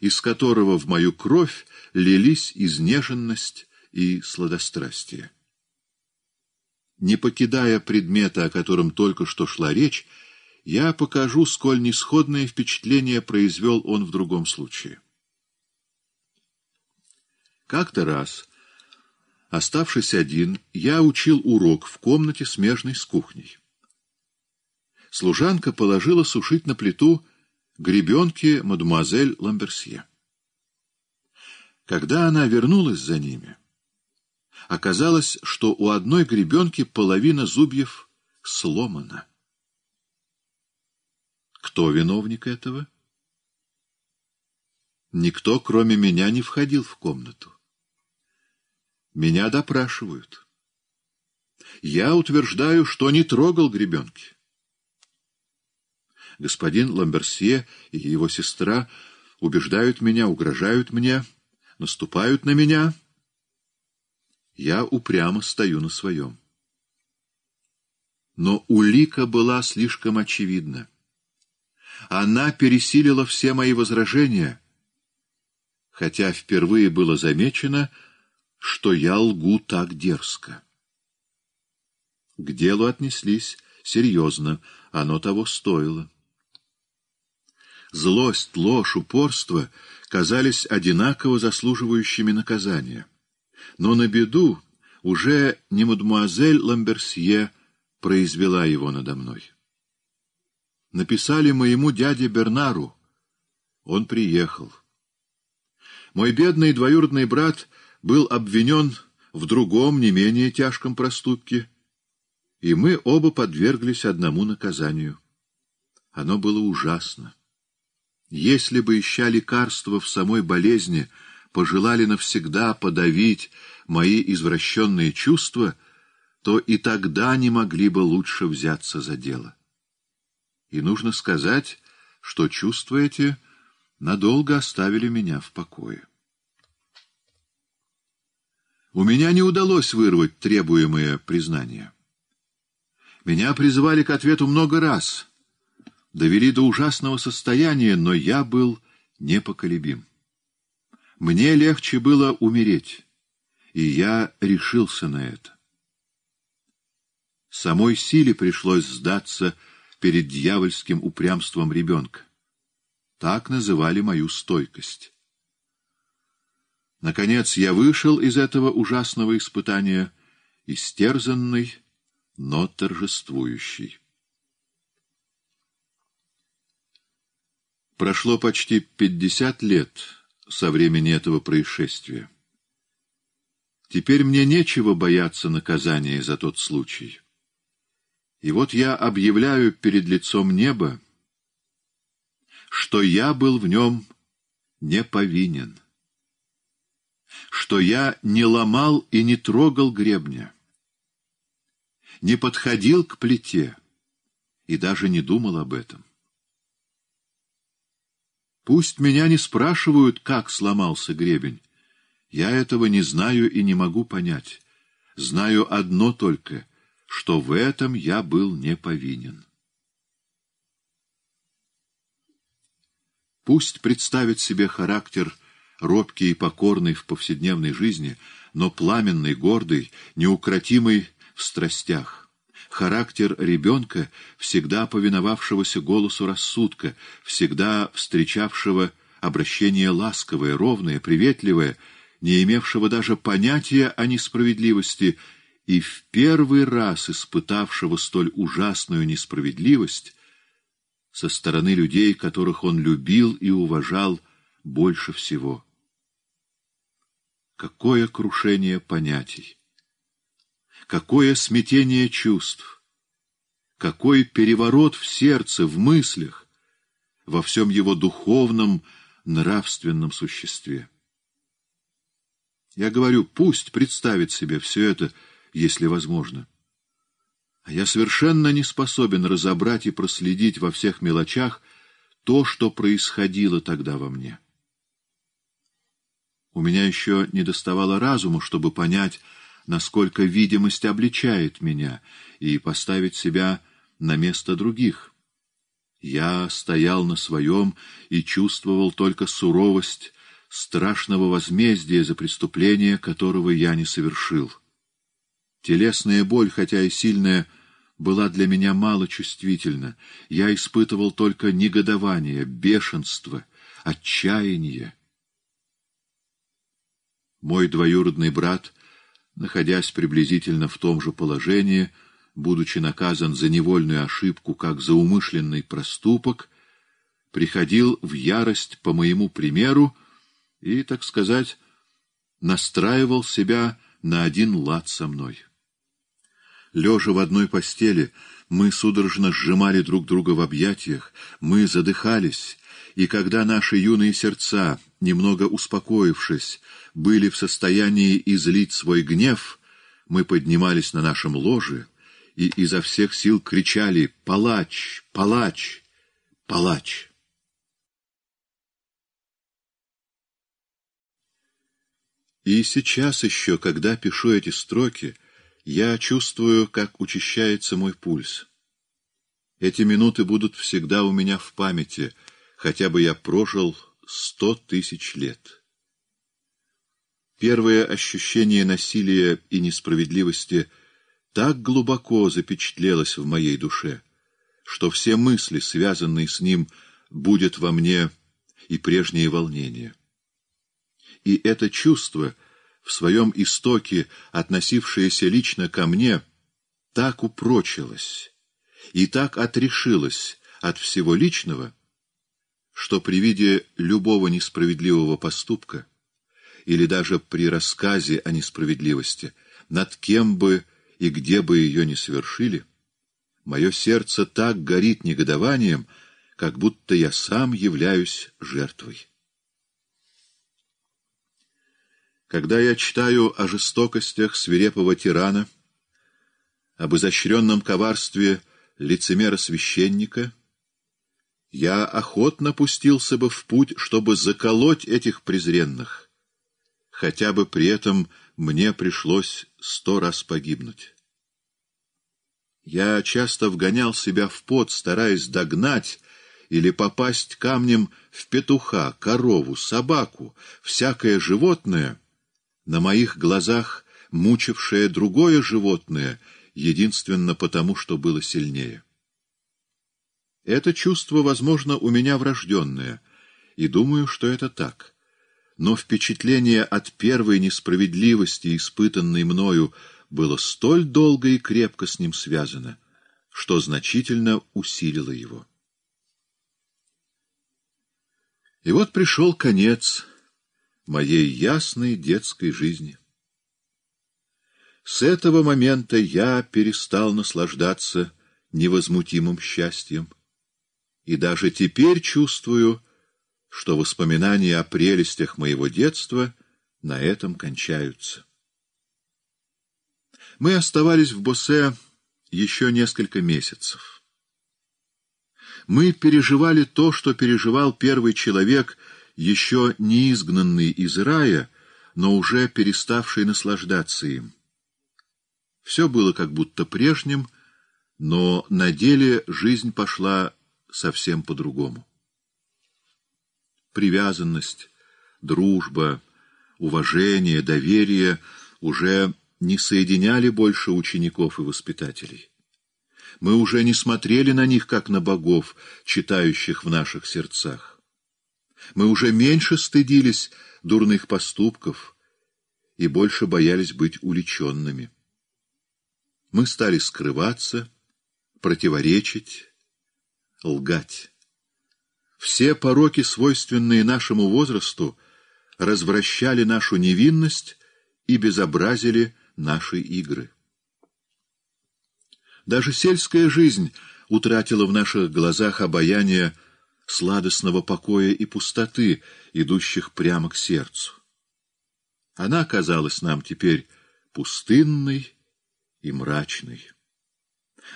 A: из которого в мою кровь лились изнеженность и сладострастие? Не покидая предмета, о котором только что шла речь, я покажу, сколь нисходное впечатление произвел он в другом случае. Как-то раз, оставшись один, я учил урок в комнате, смежной с кухней. Служанка положила сушить на плиту гребенки мадемуазель Ламберсье. Когда она вернулась за ними, Оказалось, что у одной гребенки половина зубьев сломана. Кто виновник этого? Никто, кроме меня, не входил в комнату. Меня допрашивают. Я утверждаю, что не трогал гребенки. Господин Ламберсье и его сестра убеждают меня, угрожают мне, наступают на меня — я упрямо стою на своем. Но улика была слишком очевидна. Она пересилила все мои возражения, хотя впервые было замечено, что я лгу так дерзко. К делу отнеслись серьезно, оно того стоило. Злость, ложь, упорство казались одинаково заслуживающими наказания. Но на беду уже не мадемуазель Ламберсье произвела его надо мной. Написали моему дяде Бернару. Он приехал. Мой бедный двоюродный брат был обвинен в другом, не менее тяжком проступке, и мы оба подверглись одному наказанию. Оно было ужасно. Если бы, ища лекарства в самой болезни, пожелали навсегда подавить мои извращенные чувства, то и тогда не могли бы лучше взяться за дело. И нужно сказать, что чувства эти надолго оставили меня в покое. У меня не удалось вырвать требуемое признание. Меня призывали к ответу много раз, довели до ужасного состояния, но я был непоколебим. Мне легче было умереть, и я решился на это. Самой силе пришлось сдаться перед дьявольским упрямством ребенка. Так называли мою стойкость. Наконец я вышел из этого ужасного испытания, истерзанный, но торжествующий. Прошло почти пятьдесят лет со времени этого происшествия. Теперь мне нечего бояться наказания за тот случай. И вот я объявляю перед лицом неба, что я был в нем не повинен, что я не ломал и не трогал гребня, не подходил к плите и даже не думал об этом. Пусть меня не спрашивают, как сломался гребень. Я этого не знаю и не могу понять. Знаю одно только, что в этом я был не повинен. Пусть представит себе характер робкий и покорный в повседневной жизни, но пламенный, гордый, неукротимый в страстях характер ребенка, всегда повиновавшегося голосу рассудка, всегда встречавшего обращение ласковое, ровное, приветливое, не имевшего даже понятия о несправедливости и в первый раз испытавшего столь ужасную несправедливость со стороны людей, которых он любил и уважал больше всего. Какое крушение понятий! Какое смятение чувств! Какой переворот в сердце, в мыслях, во всем его духовном, нравственном существе! Я говорю, пусть представит себе все это, если возможно. А я совершенно не способен разобрать и проследить во всех мелочах то, что происходило тогда во мне. У меня еще не доставало разума, чтобы понять, насколько видимость обличает меня, и поставить себя на место других. Я стоял на своем и чувствовал только суровость страшного возмездия за преступление, которого я не совершил. Телесная боль, хотя и сильная, была для меня мало чувствительна. Я испытывал только негодование, бешенство, отчаяние. Мой двоюродный брат находясь приблизительно в том же положении, будучи наказан за невольную ошибку, как за умышленный проступок, приходил в ярость по моему примеру и, так сказать, настраивал себя на один лад со мной. Лежа в одной постели, мы судорожно сжимали друг друга в объятиях, мы задыхались, и когда наши юные сердца, немного успокоившись, были в состоянии излить свой гнев, мы поднимались на нашем ложе и изо всех сил кричали «Палач! Палач! Палач!». И сейчас еще, когда пишу эти строки, я чувствую, как учащается мой пульс. Эти минуты будут всегда у меня в памяти, хотя бы я прожил сто тысяч лет. Первое ощущение насилия и несправедливости так глубоко запечатлелось в моей душе, что все мысли, связанные с ним, будет во мне и прежние волнения. И это чувство в своем истоке, относившаяся лично ко мне, так упрочилась и так отрешилась от всего личного, что при виде любого несправедливого поступка или даже при рассказе о несправедливости, над кем бы и где бы ее ни совершили, мое сердце так горит негодованием, как будто я сам являюсь жертвой. Когда я читаю о жестокостях свирепого тирана, об изощренном коварстве лицемера-священника, я охотно пустился бы в путь, чтобы заколоть этих презренных, хотя бы при этом мне пришлось сто раз погибнуть. Я часто вгонял себя в пот, стараясь догнать или попасть камнем в петуха, корову, собаку, всякое животное, на моих глазах мучившее другое животное, единственно потому, что было сильнее. Это чувство, возможно, у меня врожденное, и думаю, что это так. Но впечатление от первой несправедливости, испытанной мною, было столь долго и крепко с ним связано, что значительно усилило его. И вот пришел конец моей ясной детской жизни. С этого момента я перестал наслаждаться невозмутимым счастьем, и даже теперь чувствую, что воспоминания о прелестях моего детства на этом кончаются. Мы оставались в Боссе еще несколько месяцев. Мы переживали то, что переживал первый человек, еще не изгнанный из рая, но уже переставший наслаждаться им. Все было как будто прежним, но на деле жизнь пошла совсем по-другому. Привязанность, дружба, уважение, доверие уже не соединяли больше учеников и воспитателей. Мы уже не смотрели на них, как на богов, читающих в наших сердцах. Мы уже меньше стыдились дурных поступков и больше боялись быть уличенными. Мы стали скрываться, противоречить, лгать. Все пороки, свойственные нашему возрасту, развращали нашу невинность и безобразили наши игры. Даже сельская жизнь утратила в наших глазах обаяние сладостного покоя и пустоты, идущих прямо к сердцу. Она казалась нам теперь пустынной и мрачной.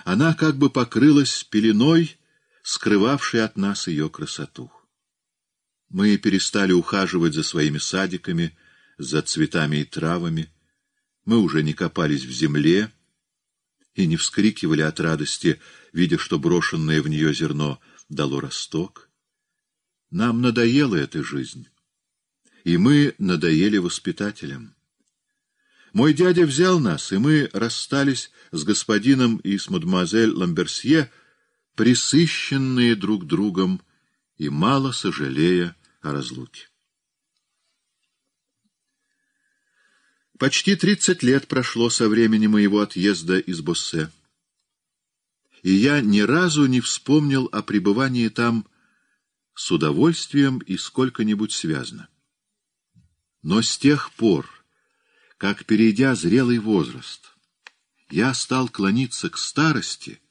A: Она как бы покрылась пеленой, скрывавшей от нас ее красоту. Мы перестали ухаживать за своими садиками, за цветами и травами, мы уже не копались в земле и не вскрикивали от радости, видя, что брошенное в нее зерно дало росток. Нам надоела эта жизнь, и мы надоели воспитателям. Мой дядя взял нас, и мы расстались с господином и с мадемуазель Ламберсье, присыщенные друг другом и мало сожалея о разлуке. Почти тридцать лет прошло со времени моего отъезда из Боссе, и я ни разу не вспомнил о пребывании там с удовольствием и сколько-нибудь связано. Но с тех пор, как, перейдя зрелый возраст, я стал клониться к старости,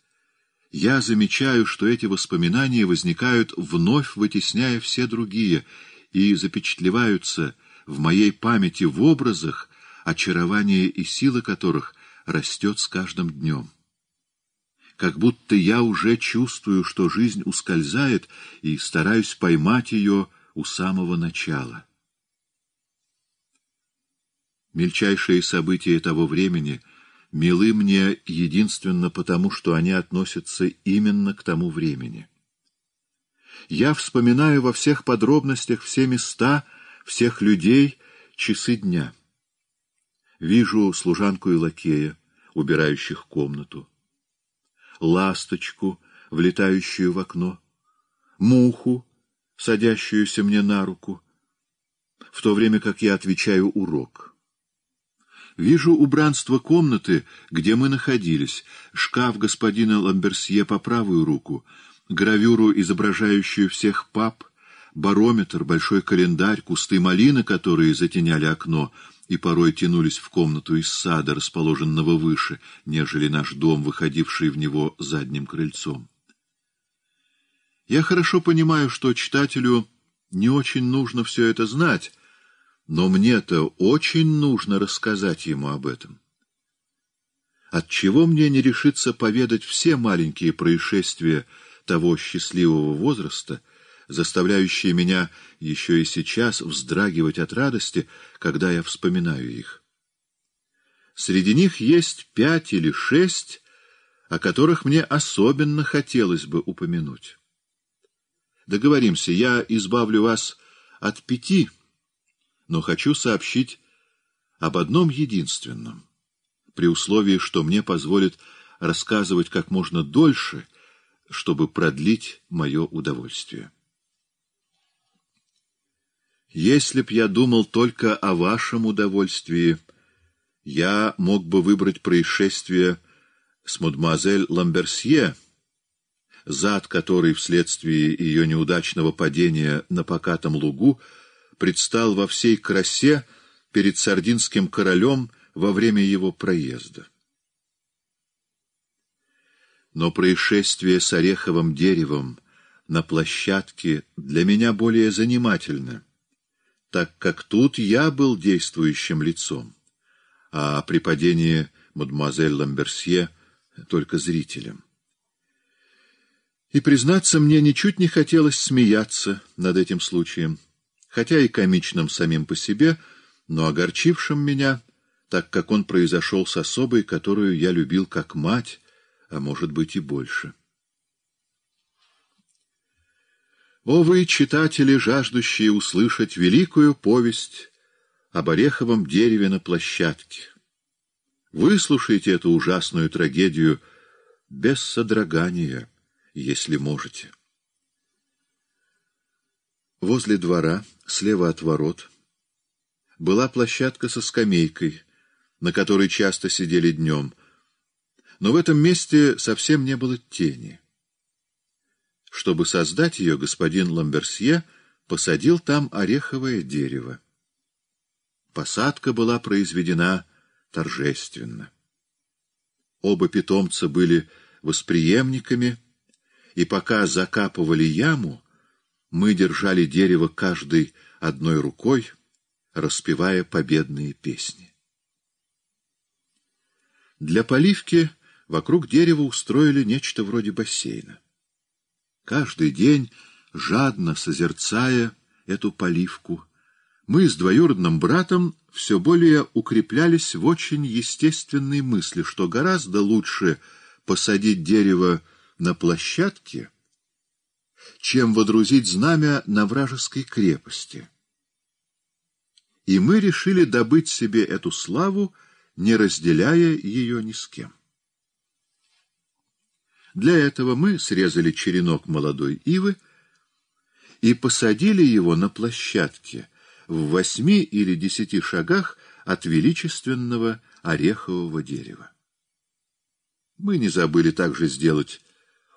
A: я замечаю, что эти воспоминания возникают вновь, вытесняя все другие, и запечатлеваются в моей памяти в образах, очарование и сила которых растет с каждым днем. Как будто я уже чувствую, что жизнь ускользает, и стараюсь поймать ее у самого начала. Мельчайшие события того времени милы мне единственно потому, что они относятся именно к тому времени. Я вспоминаю во всех подробностях все места, всех людей, часы дня. Вижу служанку и лакея, убирающих комнату, ласточку, влетающую в окно, муху, садящуюся мне на руку, в то время как я отвечаю урок. Вижу убранство комнаты, где мы находились, шкаф господина Ламберсье по правую руку, гравюру, изображающую всех пап, барометр, большой календарь, кусты малины, которые затеняли окно и порой тянулись в комнату из сада, расположенного выше, нежели наш дом, выходивший в него задним крыльцом. Я хорошо понимаю, что читателю не очень нужно все это знать, но мне-то очень нужно рассказать ему об этом. Отчего мне не решиться поведать все маленькие происшествия того счастливого возраста, заставляющие меня еще и сейчас вздрагивать от радости, когда я вспоминаю их. Среди них есть пять или шесть, о которых мне особенно хотелось бы упомянуть. Договоримся, я избавлю вас от пяти, но хочу сообщить об одном единственном, при условии, что мне позволит рассказывать как можно дольше, чтобы продлить мое удовольствие. Если б я думал только о вашем удовольствии, я мог бы выбрать происшествие с мадемуазель Ламберсье, зад которой вследствие ее неудачного падения на покатом лугу предстал во всей красе перед сардинским королем во время его проезда. Но происшествие с ореховым деревом на площадке для меня более занимательно — так как тут я был действующим лицом, а при падении мадемуазель Ламберсье только зрителем. И, признаться, мне ничуть не хотелось смеяться над этим случаем, хотя и комичным самим по себе, но огорчившим меня, так как он произошел с особой, которую я любил как мать, а может быть и больше. О вы, читатели, жаждущие услышать великую повесть об ореховом дереве на площадке! Выслушайте эту ужасную трагедию без содрогания, если можете. Возле двора, слева от ворот, была площадка со скамейкой, на которой часто сидели днем, но в этом месте совсем не было тени. Чтобы создать ее, господин Ламберсье посадил там ореховое дерево. Посадка была произведена торжественно. Оба питомца были восприемниками, и пока закапывали яму, мы держали дерево каждой одной рукой, распевая победные песни. Для поливки вокруг дерева устроили нечто вроде бассейна. Каждый день, жадно созерцая эту поливку, мы с двоюродным братом все более укреплялись в очень естественной мысли, что гораздо лучше посадить дерево на площадке, чем водрузить знамя на вражеской крепости. И мы решили добыть себе эту славу, не разделяя ее ни с кем. Для этого мы срезали черенок молодой ивы и посадили его на площадке в восьми или десяти шагах от величественного орехового дерева. Мы не забыли также сделать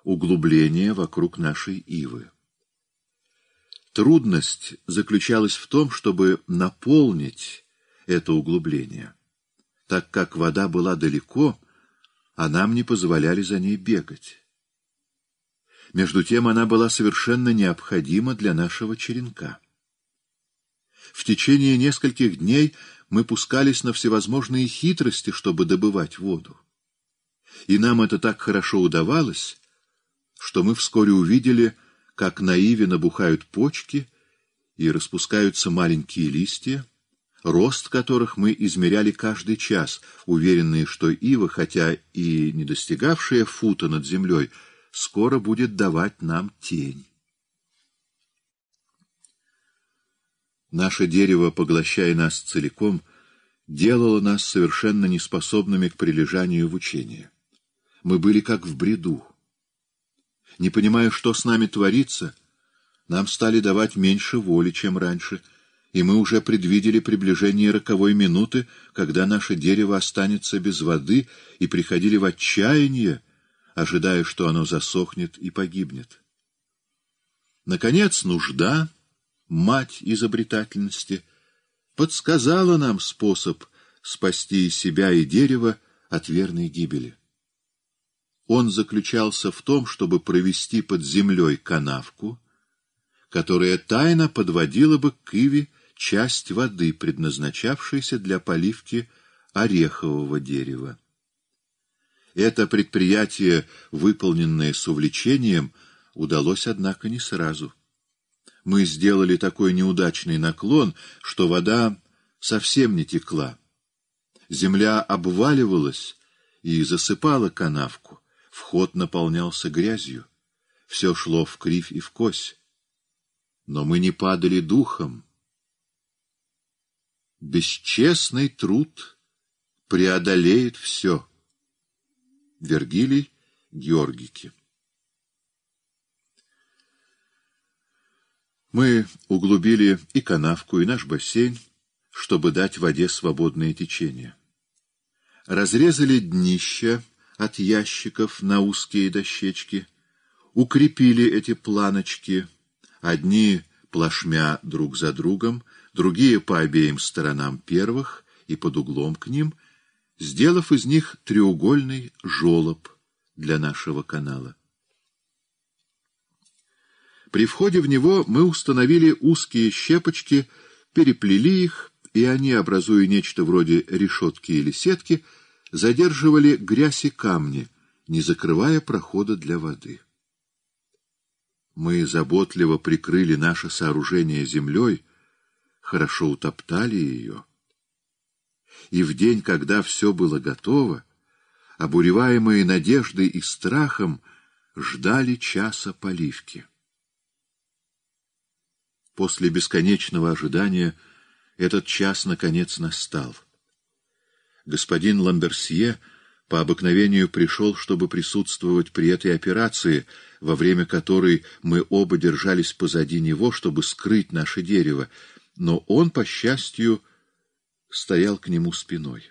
A: углубление вокруг нашей ивы. Трудность заключалась в том, чтобы наполнить это углубление, так как вода была далеко, а нам не позволяли за ней бегать. Между тем она была совершенно необходима для нашего черенка. В течение нескольких дней мы пускались на всевозможные хитрости, чтобы добывать воду. И нам это так хорошо удавалось, что мы вскоре увидели, как на иве набухают почки и распускаются маленькие листья, рост которых мы измеряли каждый час, уверенные, что ива, хотя и не достигавшая фута над землей, скоро будет давать нам тень. Наше дерево, поглощая нас целиком, делало нас совершенно неспособными к прилежанию в учение. Мы были как в бреду. Не понимая, что с нами творится, нам стали давать меньше воли, чем раньше — и мы уже предвидели приближение роковой минуты, когда наше дерево останется без воды, и приходили в отчаяние, ожидая, что оно засохнет и погибнет. Наконец, нужда, мать изобретательности, подсказала нам способ спасти себя и дерево от верной гибели. Он заключался в том, чтобы провести под землей канавку, которая тайно подводила бы к Иве часть воды, предназначавшейся для поливки орехового дерева. Это предприятие, выполненное с увлечением, удалось, однако, не сразу. Мы сделали такой неудачный наклон, что вода совсем не текла. Земля обваливалась и засыпала канавку, вход наполнялся грязью, все шло в кривь и в кось. Но мы не падали духом. Бесчестный труд преодолеет все. Вергилий Георгики. Мы углубили и канавку, и наш бассейн, чтобы дать воде свободное течение. Разрезали днища от ящиков на узкие дощечки, укрепили эти планочки, одни плашмя друг за другом, другие по обеим сторонам первых и под углом к ним — сделав из них треугольный жолоб для нашего канала. При входе в него мы установили узкие щепочки, переплели их, и они, образуя нечто вроде решетки или сетки, задерживали грязь и камни, не закрывая прохода для воды. Мы заботливо прикрыли наше сооружение землей, хорошо утоптали ее — и в день, когда все было готово, обуреваемые надеждой и страхом, ждали часа поливки. После бесконечного ожидания этот час, наконец, настал. Господин Ламберсье по обыкновению пришел, чтобы присутствовать при этой операции, во время которой мы оба держались позади него, чтобы скрыть наше дерево, но он, по счастью, стоял к нему спиной.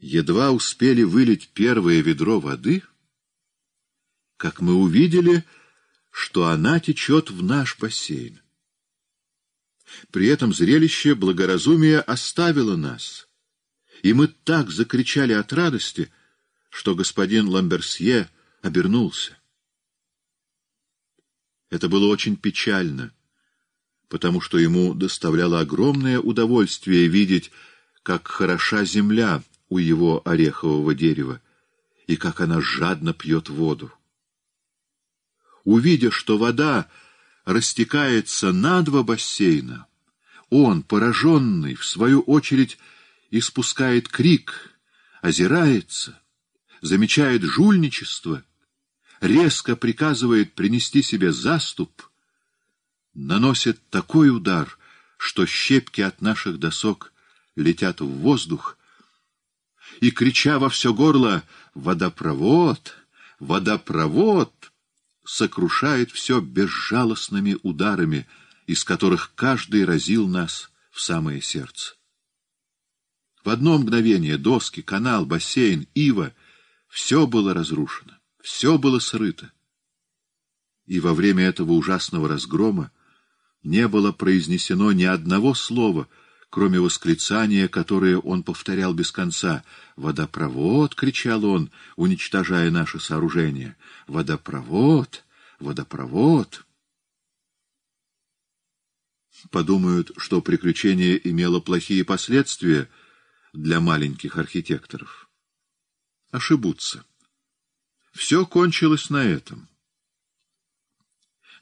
A: Едва успели вылить первое ведро воды, как мы увидели, что она течет в наш бассейн. При этом зрелище благоразумие оставило нас, и мы так закричали от радости, что господин Ламберсье обернулся. Это было очень печально — потому что ему доставляло огромное удовольствие видеть, как хороша земля у его орехового дерева и как она жадно пьет воду. Увидя, что вода растекается на два бассейна, он, пораженный, в свою очередь, испускает крик, озирается, замечает жульничество, резко приказывает принести себе заступ — наносит такой удар, что щепки от наших досок летят в воздух, и, крича во все горло «Водопровод! Водопровод!», сокрушает все безжалостными ударами, из которых каждый разил нас в самое сердце. В одно мгновение доски, канал, бассейн, ива — все было разрушено, все было срыто. И во время этого ужасного разгрома не было произнесено ни одного слова, кроме восклицания, которое он повторял без конца. «Водопровод!» — кричал он, уничтожая наше сооружение. «Водопровод! Водопровод!» Подумают, что приключение имело плохие последствия для маленьких архитекторов. Ошибутся. Все кончилось на этом.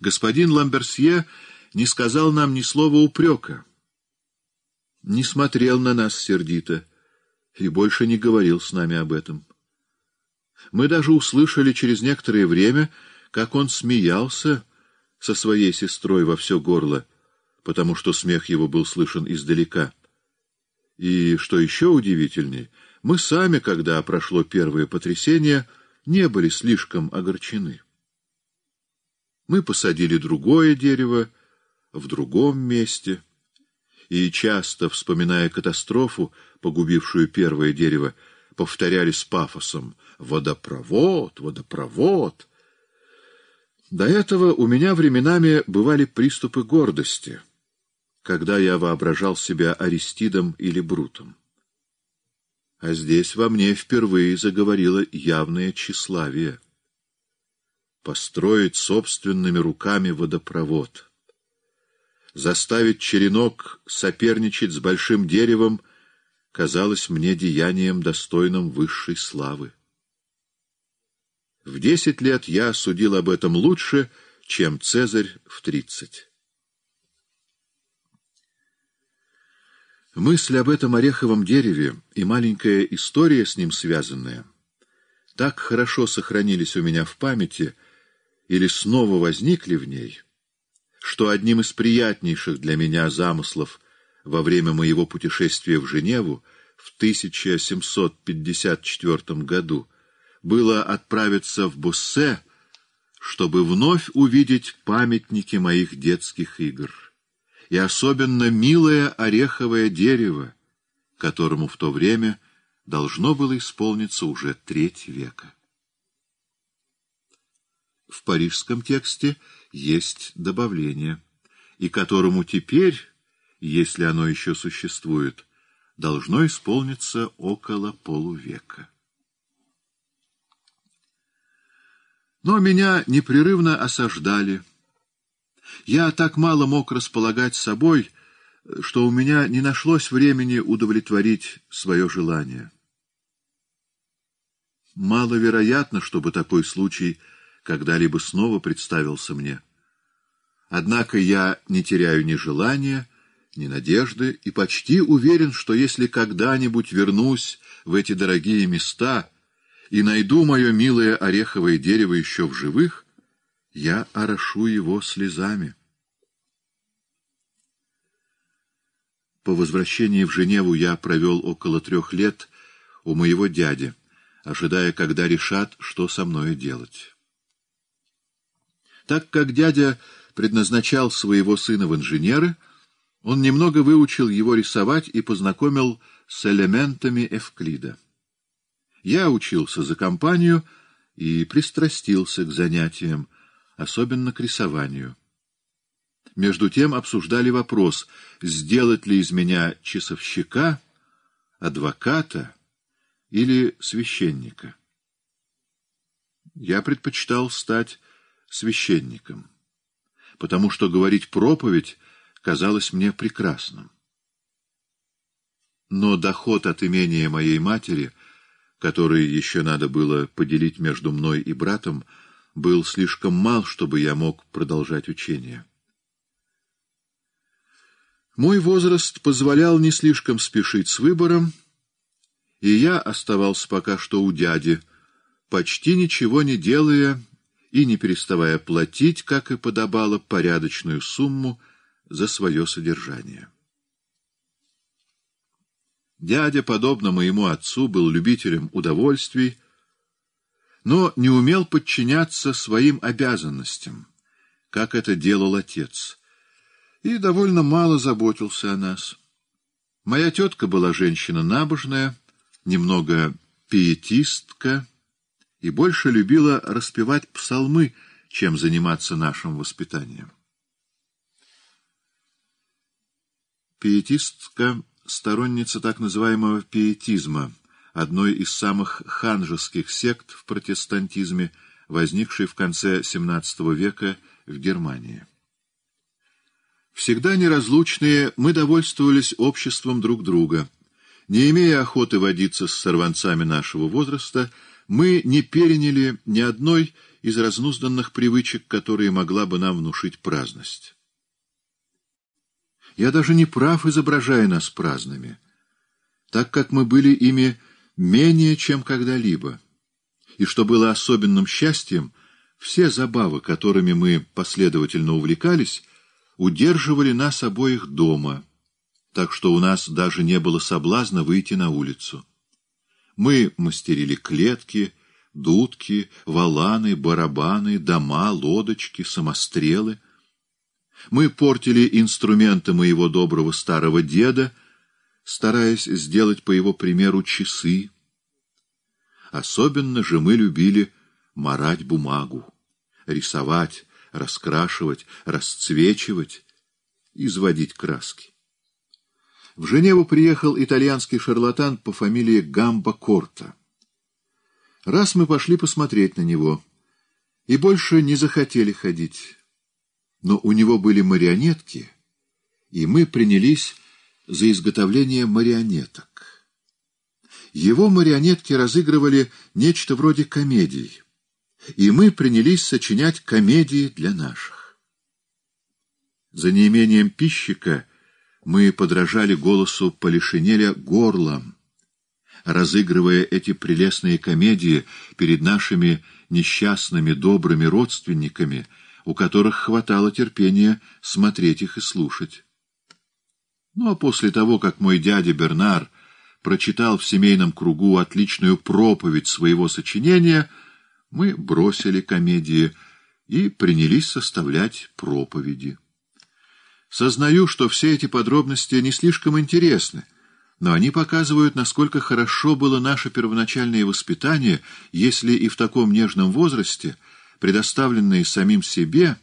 A: Господин Ламберсье не сказал нам ни слова упрека, не смотрел на нас сердито и больше не говорил с нами об этом. Мы даже услышали через некоторое время, как он смеялся со своей сестрой во все горло, потому что смех его был слышен издалека. И, что еще удивительнее, мы сами, когда прошло первое потрясение, не были слишком огорчены. Мы посадили другое дерево в другом месте, и часто, вспоминая катастрофу, погубившую первое дерево, повторяли с пафосом «Водопровод! Водопровод!». До этого у меня временами бывали приступы гордости, когда я воображал себя Аристидом или Брутом. А здесь во мне впервые заговорило явное тщеславие. Построить собственными руками водопровод. Заставить черенок соперничать с большим деревом казалось мне деянием, достойным высшей славы. В десять лет я судил об этом лучше, чем Цезарь в тридцать. Мысль об этом ореховом дереве и маленькая история с ним связанная так хорошо сохранились у меня в памяти или снова возникли в ней, что одним из приятнейших для меня замыслов во время моего путешествия в Женеву в 1754 году было отправиться в Боссе, чтобы вновь увидеть памятники моих детских игр и особенно милое ореховое дерево, которому в то время должно было исполниться уже треть века. В парижском тексте есть добавление, и которому теперь, если оно еще существует, должно исполниться около полувека. Но меня непрерывно осаждали, я так мало мог располагать собой, что у меня не нашлось времени удовлетворить свое желание. Маловероятно, чтобы такой случай когда-либо снова представился мне. Однако я не теряю ни желания, ни надежды и почти уверен, что если когда-нибудь вернусь в эти дорогие места и найду мое милое ореховое дерево еще в живых, я орошу его слезами. По возвращении в Женеву я провел около трех лет у моего дяди, ожидая, когда решат, что со мною делать. Так как дядя предназначал своего сына в инженеры, он немного выучил его рисовать и познакомил с элементами Эвклида. Я учился за компанию и пристрастился к занятиям, особенно к рисованию. Между тем обсуждали вопрос, сделать ли из меня часовщика, адвоката или священника. Я предпочитал стать священником, потому что говорить проповедь казалось мне прекрасным. Но доход от имения моей матери, который еще надо было поделить между мной и братом, был слишком мал, чтобы я мог продолжать учение. Мой возраст позволял не слишком спешить с выбором, и я оставался пока что у дяди, почти ничего не делая и не переставая платить, как и подобало, порядочную сумму за свое содержание. Дядя, подобно моему отцу, был любителем удовольствий, но не умел подчиняться своим обязанностям, как это делал отец, и довольно мало заботился о нас. Моя тетка была женщина набожная, немного пиетистка и больше любила распевать псалмы, чем заниматься нашим воспитанием. Пиетистка — сторонница так называемого пиетизма — одной из самых ханжеских сект в протестантизме, возникшей в конце XVII века в Германии. Всегда неразлучные, мы довольствовались обществом друг друга. Не имея охоты водиться с сорванцами нашего возраста, мы не переняли ни одной из разнузданных привычек, которые могла бы нам внушить праздность. Я даже не прав, изображая нас праздными, так как мы были ими менее, чем когда-либо. И что было особенным счастьем, все забавы, которыми мы последовательно увлекались, удерживали нас обоих дома, так что у нас даже не было соблазна выйти на улицу. Мы мастерили клетки, дудки, валаны, барабаны, дома, лодочки, самострелы. Мы портили инструменты моего доброго старого деда, стараясь сделать по его примеру часы. Особенно же мы любили марать бумагу, рисовать, раскрашивать, расцвечивать, изводить краски. В Женеву приехал итальянский шарлатан по фамилии Гамбо Корта. Раз мы пошли посмотреть на него, и больше не захотели ходить. Но у него были марионетки, и мы принялись за изготовление марионеток. Его марионетки разыгрывали нечто вроде комедий, и мы принялись сочинять комедии для наших. За неимением пищика мы подражали голосу Полишинеля горлом, разыгрывая эти прелестные комедии перед нашими несчастными добрыми родственниками, у которых хватало терпения смотреть их и слушать. Ну а после того, как мой дядя Бернар прочитал в семейном кругу отличную проповедь своего сочинения, мы бросили комедии и принялись составлять проповеди. Сознаю, что все эти подробности не слишком интересны, но они показывают, насколько хорошо было наше первоначальное воспитание, если и в таком нежном возрасте, предоставленные самим себе,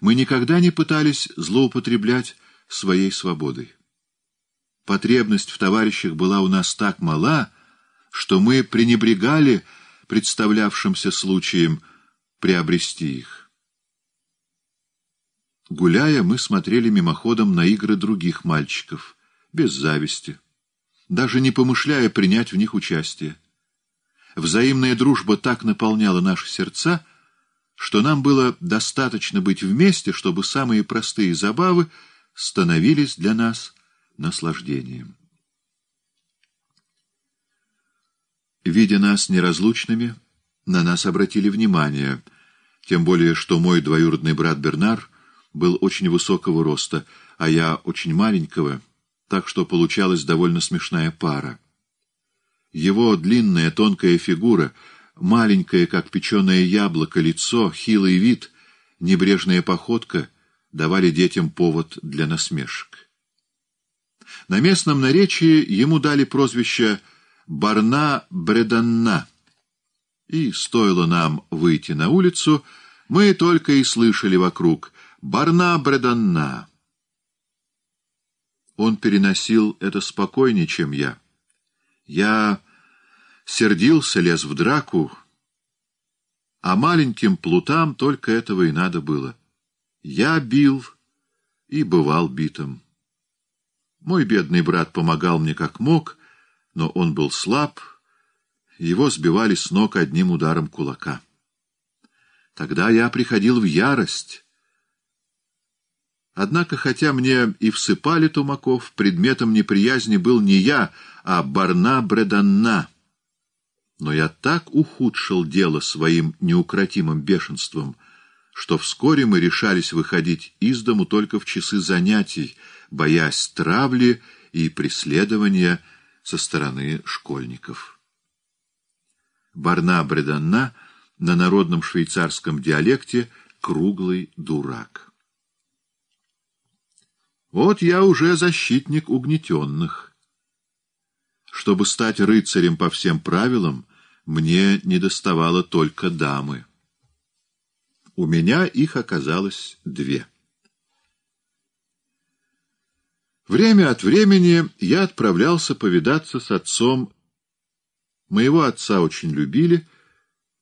A: мы никогда не пытались злоупотреблять своей свободой. Потребность в товарищах была у нас так мала, что мы пренебрегали представлявшимся случаем приобрести их. Гуляя, мы смотрели мимоходом на игры других мальчиков — без зависти, даже не помышляя принять в них участие. Взаимная дружба так наполняла наши сердца, что нам было достаточно быть вместе, чтобы самые простые забавы становились для нас наслаждением. Видя нас неразлучными, на нас обратили внимание, тем более, что мой двоюродный брат Бернар был очень высокого роста, а я очень маленького — так что получалась довольно смешная пара. Его длинная тонкая фигура, маленькое, как печеное яблоко, лицо, хилый вид, небрежная походка давали детям повод для насмешек. На местном наречии ему дали прозвище «Барна Бреданна», и стоило нам выйти на улицу, мы только и слышали вокруг «Барна Бреданна». Он переносил это спокойнее, чем я. Я сердился, лез в драку, а маленьким плутам только этого и надо было. Я бил и бывал битым. Мой бедный брат помогал мне как мог, но он был слаб, его сбивали с ног одним ударом кулака. Тогда я приходил в ярость, Однако, хотя мне и всыпали тумаков, предметом неприязни был не я, а Барна Бреданна. Но я так ухудшил дело своим неукротимым бешенством, что вскоре мы решались выходить из дому только в часы занятий, боясь травли и преследования со стороны школьников. Барна Бреданна на народном швейцарском диалекте «круглый дурак». Вот я уже защитник угнетенных. Чтобы стать рыцарем по всем правилам, мне недоставало только дамы. У меня их оказалось две. Время от времени я отправлялся повидаться с отцом. Моего отца очень любили,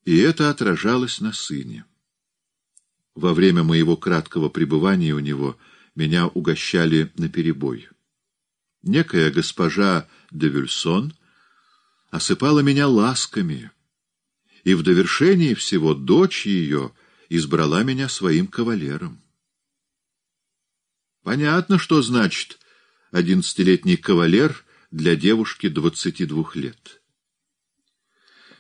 A: и это отражалось на сыне. Во время моего краткого пребывания у него — меня угощали наперебой. Некая госпожа де Вильсон осыпала меня ласками, и в довершении всего дочь ее избрала меня своим кавалером. Понятно, что значит одиннадцатилетний кавалер для девушки двадцати двух лет.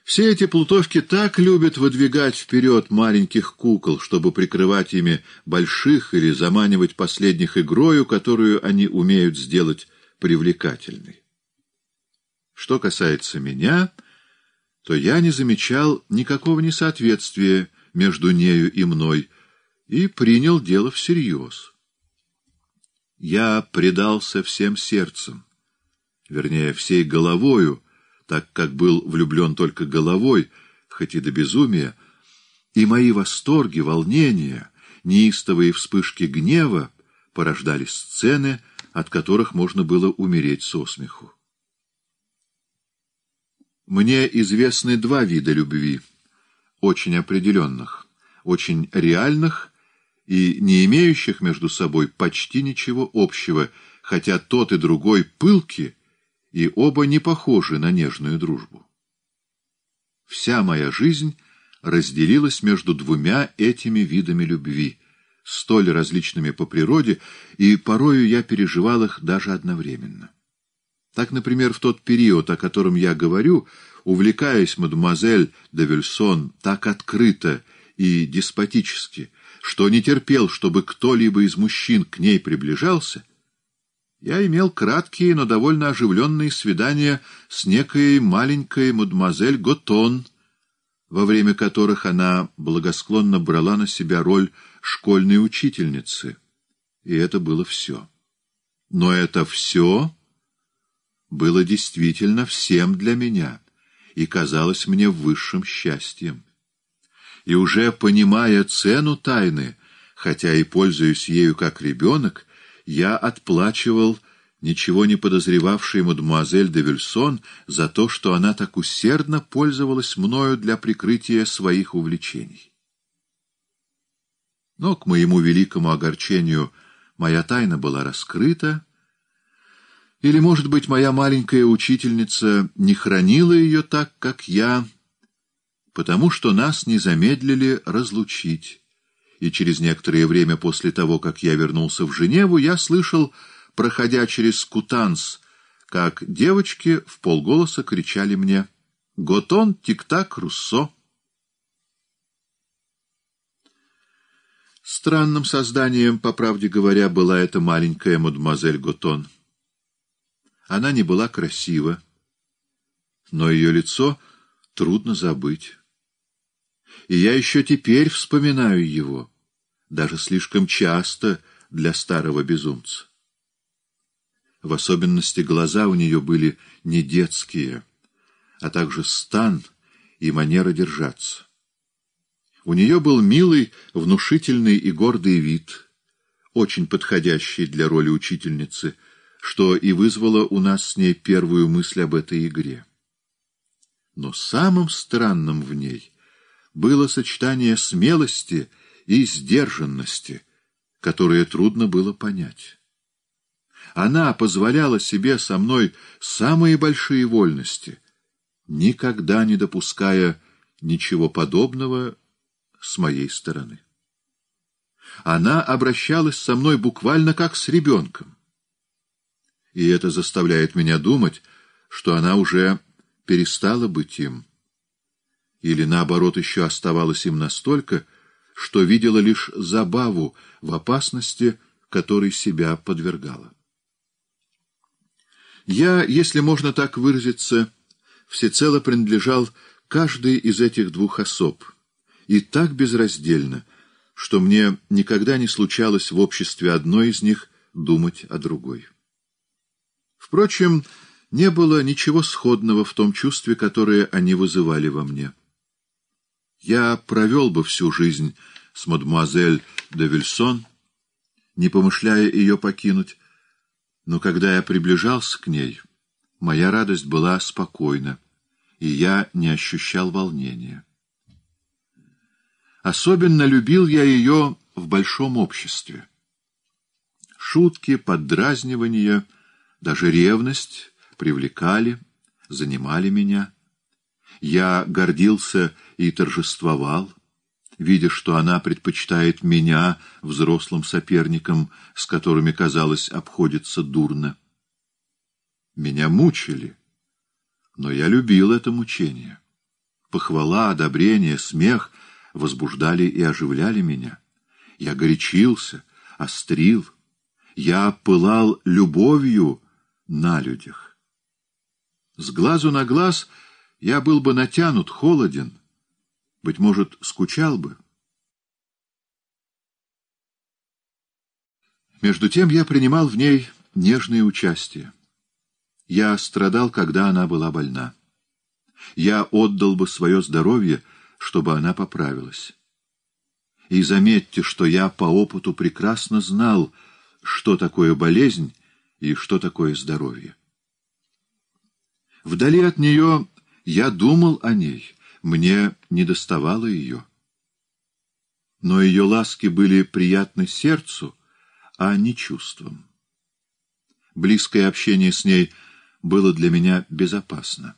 A: Все эти плутовки так любят выдвигать вперед маленьких кукол, чтобы прикрывать ими больших или заманивать последних игрою, которую они умеют сделать привлекательной. Что касается меня, то я не замечал никакого несоответствия между нею и мной и принял дело всерьез. Я предался всем сердцем, вернее, всей головою, так как был влюблен только головой, хоть и до безумия, и мои восторги, волнения, неистовые вспышки гнева порождали сцены, от которых можно было умереть со смеху. Мне известны два вида любви, очень определенных, очень реальных и не имеющих между собой почти ничего общего, хотя тот и другой пылки, и оба не похожи на нежную дружбу. Вся моя жизнь разделилась между двумя этими видами любви, столь различными по природе, и порою я переживал их даже одновременно. Так, например, в тот период, о котором я говорю, увлекаясь мадемуазель де Вильсон так открыто и деспотически, что не терпел, чтобы кто-либо из мужчин к ней приближался, я имел краткие, но довольно оживленные свидания с некой маленькой мадемуазель Готон, во время которых она благосклонно брала на себя роль школьной учительницы. И это было все. Но это все было действительно всем для меня и казалось мне высшим счастьем. И уже понимая цену тайны, хотя и пользуясь ею как ребенок, я отплачивал ничего не подозревавшей мадемуазель де Вильсон за то, что она так усердно пользовалась мною для прикрытия своих увлечений. Но, к моему великому огорчению, моя тайна была раскрыта, или, может быть, моя маленькая учительница не хранила ее так, как я, потому что нас не замедлили разлучить. И через некоторое время после того, как я вернулся в Женеву, я слышал, проходя через Кутанс, как девочки в полголоса кричали мне «Готон, тик-так, Руссо!» Странным созданием, по правде говоря, была эта маленькая мадемуазель Готон. Она не была красива, но ее лицо трудно забыть. И я еще теперь вспоминаю его, даже слишком часто для старого безумца. В особенности глаза у нее были не детские, а также стан и манера держаться. У нее был милый, внушительный и гордый вид, очень подходящий для роли учительницы — что и вызвало у нас с ней первую мысль об этой игре. Но самым странным в ней было сочетание смелости и сдержанности, которое трудно было понять. Она позволяла себе со мной самые большие вольности, никогда не допуская ничего подобного с моей стороны. Она обращалась со мной буквально как с ребенком и это заставляет меня думать, что она уже перестала быть им. Или, наоборот, еще оставалась им настолько, что видела лишь забаву в опасности, которой себя подвергала. Я, если можно так выразиться, всецело принадлежал каждой из этих двух особ, и так безраздельно, что мне никогда не случалось в обществе одной из них думать о другой. Впрочем, не было ничего сходного в том чувстве, которое они вызывали во мне. Я провел бы всю жизнь с мадемуазель де Вильсон, не помышляя ее покинуть, но когда я приближался к ней, моя радость была спокойна, и я не ощущал волнения. Особенно любил я ее в большом обществе. Шутки, поддразнивания — даже ревность привлекали, занимали меня. Я гордился и торжествовал, видя, что она предпочитает меня взрослым соперникам, с которыми, казалось, обходится дурно. Меня мучили, но я любил это мучение. Похвала, одобрение, смех возбуждали и оживляли меня. Я горячился, острил, я пылал любовью, на людях. С глазу на глаз я был бы натянут, холоден, быть может, скучал бы. Между тем я принимал в ней нежное участие. Я страдал, когда она была больна. Я отдал бы свое здоровье, чтобы она поправилась. И заметьте, что я по опыту прекрасно знал, что такое болезнь и что такое здоровье. Вдали от нее я думал о ней, мне недоставало ее. Но ее ласки были приятны сердцу, а не чувствам. Близкое общение с ней было для меня безопасно.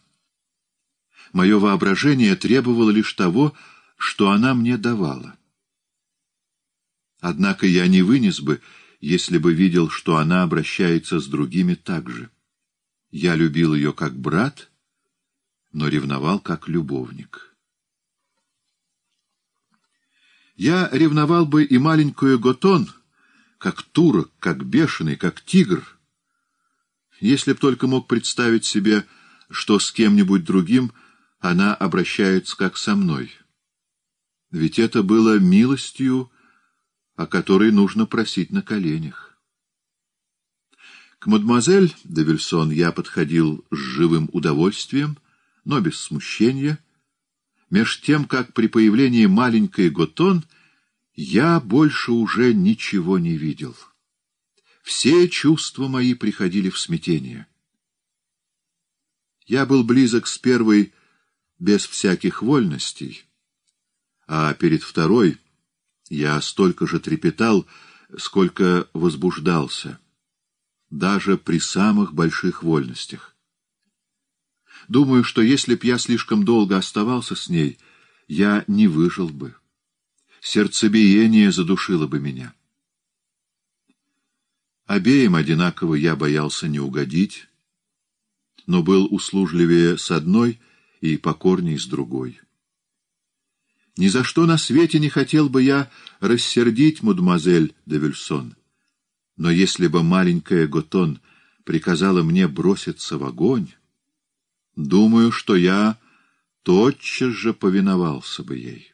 A: Мое воображение требовало лишь того, что она мне давала. Однако я не вынес бы, если бы видел, что она обращается с другими так же. Я любил ее как брат, но ревновал как любовник. Я ревновал бы и маленькую Готон, как турок, как бешеный, как тигр, если б только мог представить себе, что с кем-нибудь другим она обращается как со мной. Ведь это было милостью, о которой нужно просить на коленях. К мадемуазель де Вильсон я подходил с живым удовольствием, но без смущения, меж тем, как при появлении маленькой Готон я больше уже ничего не видел. Все чувства мои приходили в смятение. Я был близок с первой без всяких вольностей, а перед второй я столько же трепетал, сколько возбуждался, даже при самых больших вольностях. Думаю, что если б я слишком долго оставался с ней, я не выжил бы. Сердцебиение задушило бы меня. Обеим одинаково я боялся не угодить, но был услужливее с одной и покорней с другой. Ни за что на свете не хотел бы я рассердить мадемуазель де Вильсон, но если бы маленькая Готон приказала мне броситься в огонь, думаю, что я тотчас же повиновался бы ей.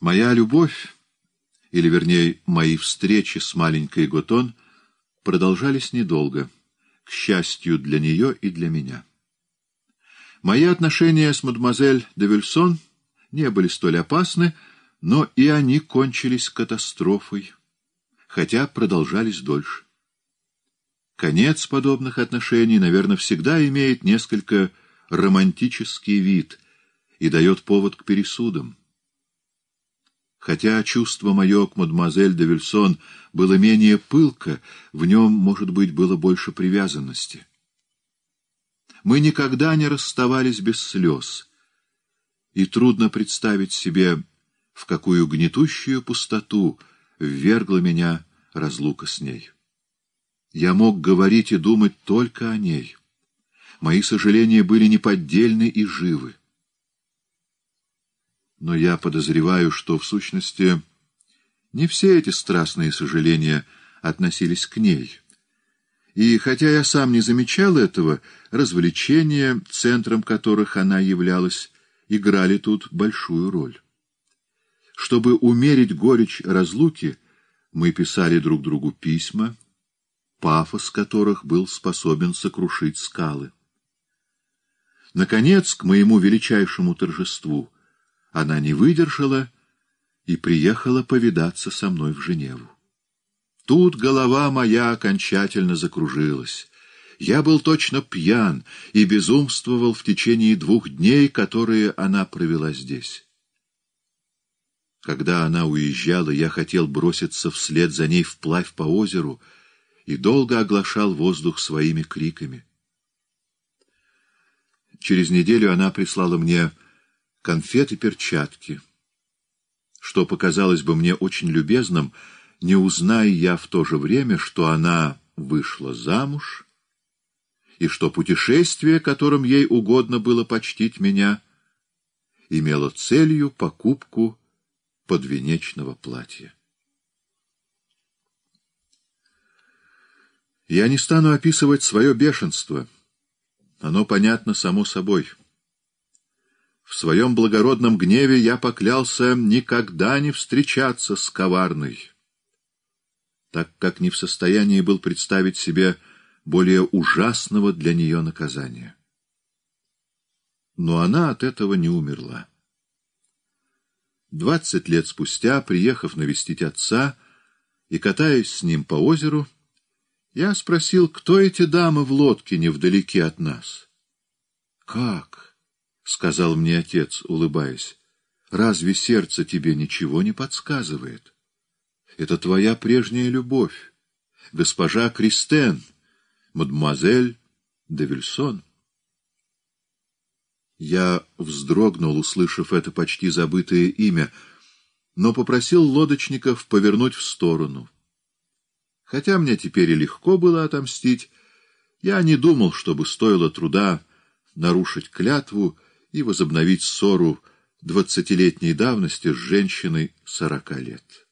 A: Моя любовь или, вернее, мои встречи с маленькой Готон продолжались недолго, к счастью для нее и для меня. Мои отношения с мадемуазель де Вильсон не были столь опасны, но и они кончились катастрофой, хотя продолжались дольше. Конец подобных отношений, наверное, всегда имеет несколько романтический вид и дает повод к пересудам. Хотя чувство мое к мадемуазель де Вильсон было менее пылко, в нем, может быть, было больше привязанности. Мы никогда не расставались без слез, и трудно представить себе, в какую гнетущую пустоту ввергла меня разлука с ней. Я мог говорить и думать только о ней. Мои сожаления были неподдельны и живы но я подозреваю, что, в сущности, не все эти страстные сожаления относились к ней. И хотя я сам не замечал этого, развлечения, центром которых она являлась, играли тут большую роль. Чтобы умерить горечь разлуки, мы писали друг другу письма, пафос которых был способен сокрушить скалы. Наконец, к моему величайшему торжеству — она не выдержала и приехала повидаться со мной в Женеву. Тут голова моя окончательно закружилась. Я был точно пьян и безумствовал в течение двух дней, которые она провела здесь. Когда она уезжала, я хотел броситься вслед за ней вплавь по озеру и долго оглашал воздух своими криками. Через неделю она прислала мне конфеты, перчатки. Что показалось бы мне очень любезным, не узная я в то же время, что она вышла замуж, и что путешествие, которым ей угодно было почтить меня, имело целью покупку подвенечного платья. Я не стану описывать свое бешенство, Оно понятно само собой. В своем благородном гневе я поклялся никогда не встречаться с коварной, так как не в состоянии был представить себе более ужасного для нее наказания. Но она от этого не умерла. Двадцать лет спустя, приехав навестить отца и катаясь с ним по озеру, я спросил, кто эти дамы в лодке невдалеке от нас. — Как? — сказал мне отец, улыбаясь. — Разве сердце тебе ничего не подсказывает? Это твоя прежняя любовь, госпожа Кристен — мадемуазель де Вильсон. Я вздрогнул, услышав это почти забытое имя, но попросил лодочников повернуть в сторону. Хотя мне теперь и легко было отомстить, я не думал, чтобы стоило труда нарушить клятву и возобновить ссору двадцатилетней давности с женщиной сорока лет.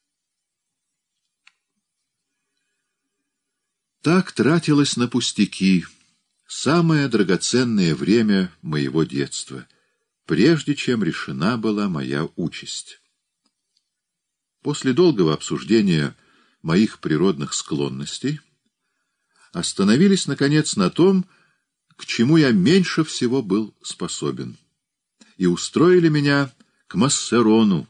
A: Так тратилось на пустяки самое драгоценное время моего детства, прежде чем решена была моя участь. После долгого обсуждения моих природных склонностей остановились, наконец, на том, к чему я меньше всего был способен, и устроили меня к Массерону,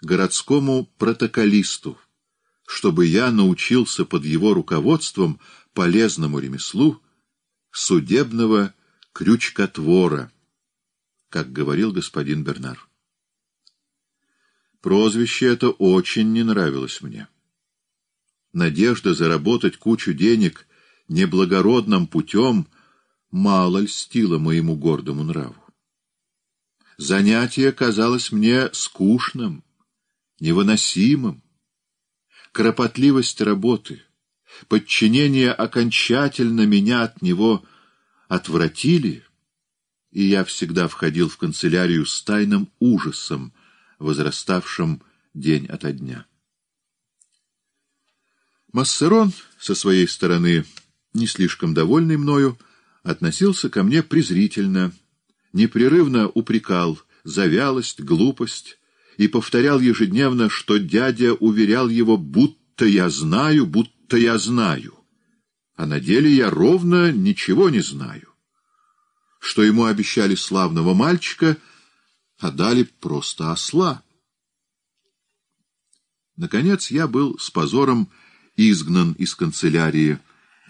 A: городскому протоколисту, чтобы я научился под его руководством полезному ремеслу судебного крючкотвора, как говорил господин Бернар. Прозвище это очень не нравилось мне. Надежда заработать кучу денег неблагородным путем мало льстила моему гордому нраву. Занятие казалось мне скучным, невыносимым кропотливость работы, подчинение окончательно меня от него отвратили, и я всегда входил в канцелярию с тайным ужасом, возраставшим день ото дня. Массерон, со своей стороны, не слишком довольный мною, относился ко мне презрительно, непрерывно упрекал за вялость, глупость, и повторял ежедневно, что дядя уверял его, будто я знаю, будто я знаю. А на деле я ровно ничего не знаю. Что ему обещали славного мальчика, а дали просто осла. Наконец я был с позором изгнан из канцелярии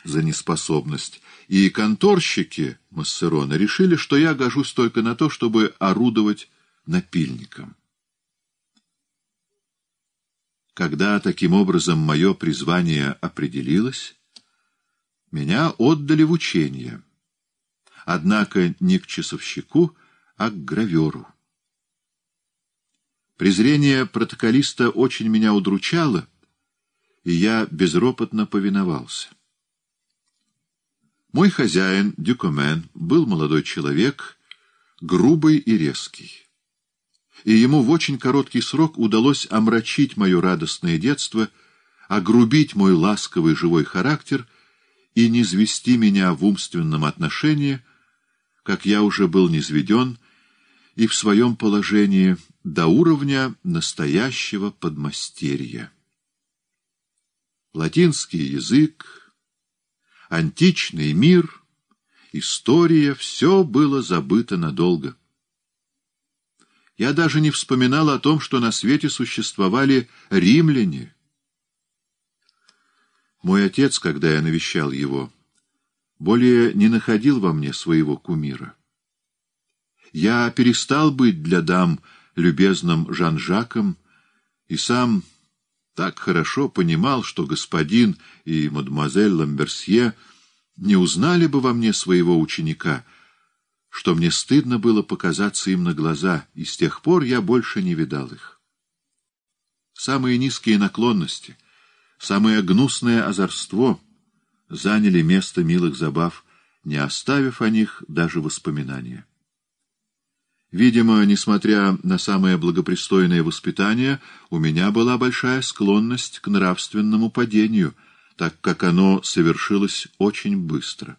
A: за неспособность, и конторщики Массерона решили, что я гожусь только на то, чтобы орудовать напильником. Когда таким образом мое призвание определилось, меня отдали в учение. Однако не к часовщику, а к граверу. Презрение протоколиста очень меня удручало, и я безропотно повиновался. Мой хозяин, Дюкомен, был молодой человек, грубый и резкий и ему в очень короткий срок удалось омрачить мое радостное детство, огрубить мой ласковый живой характер и низвести меня в умственном отношении, как я уже был низведен, и в своем положении до уровня настоящего подмастерья. Латинский язык, античный мир, история — все было забыто надолго. Я даже не вспоминал о том, что на свете существовали римляне. Мой отец, когда я навещал его, более не находил во мне своего кумира. Я перестал быть для дам любезным Жан-Жаком и сам так хорошо понимал, что господин и мадемуазель Ламберсье не узнали бы во мне своего ученика — что мне стыдно было показаться им на глаза, и с тех пор я больше не видал их. Самые низкие наклонности, самое гнусное озорство заняли место милых забав, не оставив о них даже воспоминания. Видимо, несмотря на самое благопристойное воспитание, у меня была большая склонность к нравственному падению, так как оно совершилось очень быстро.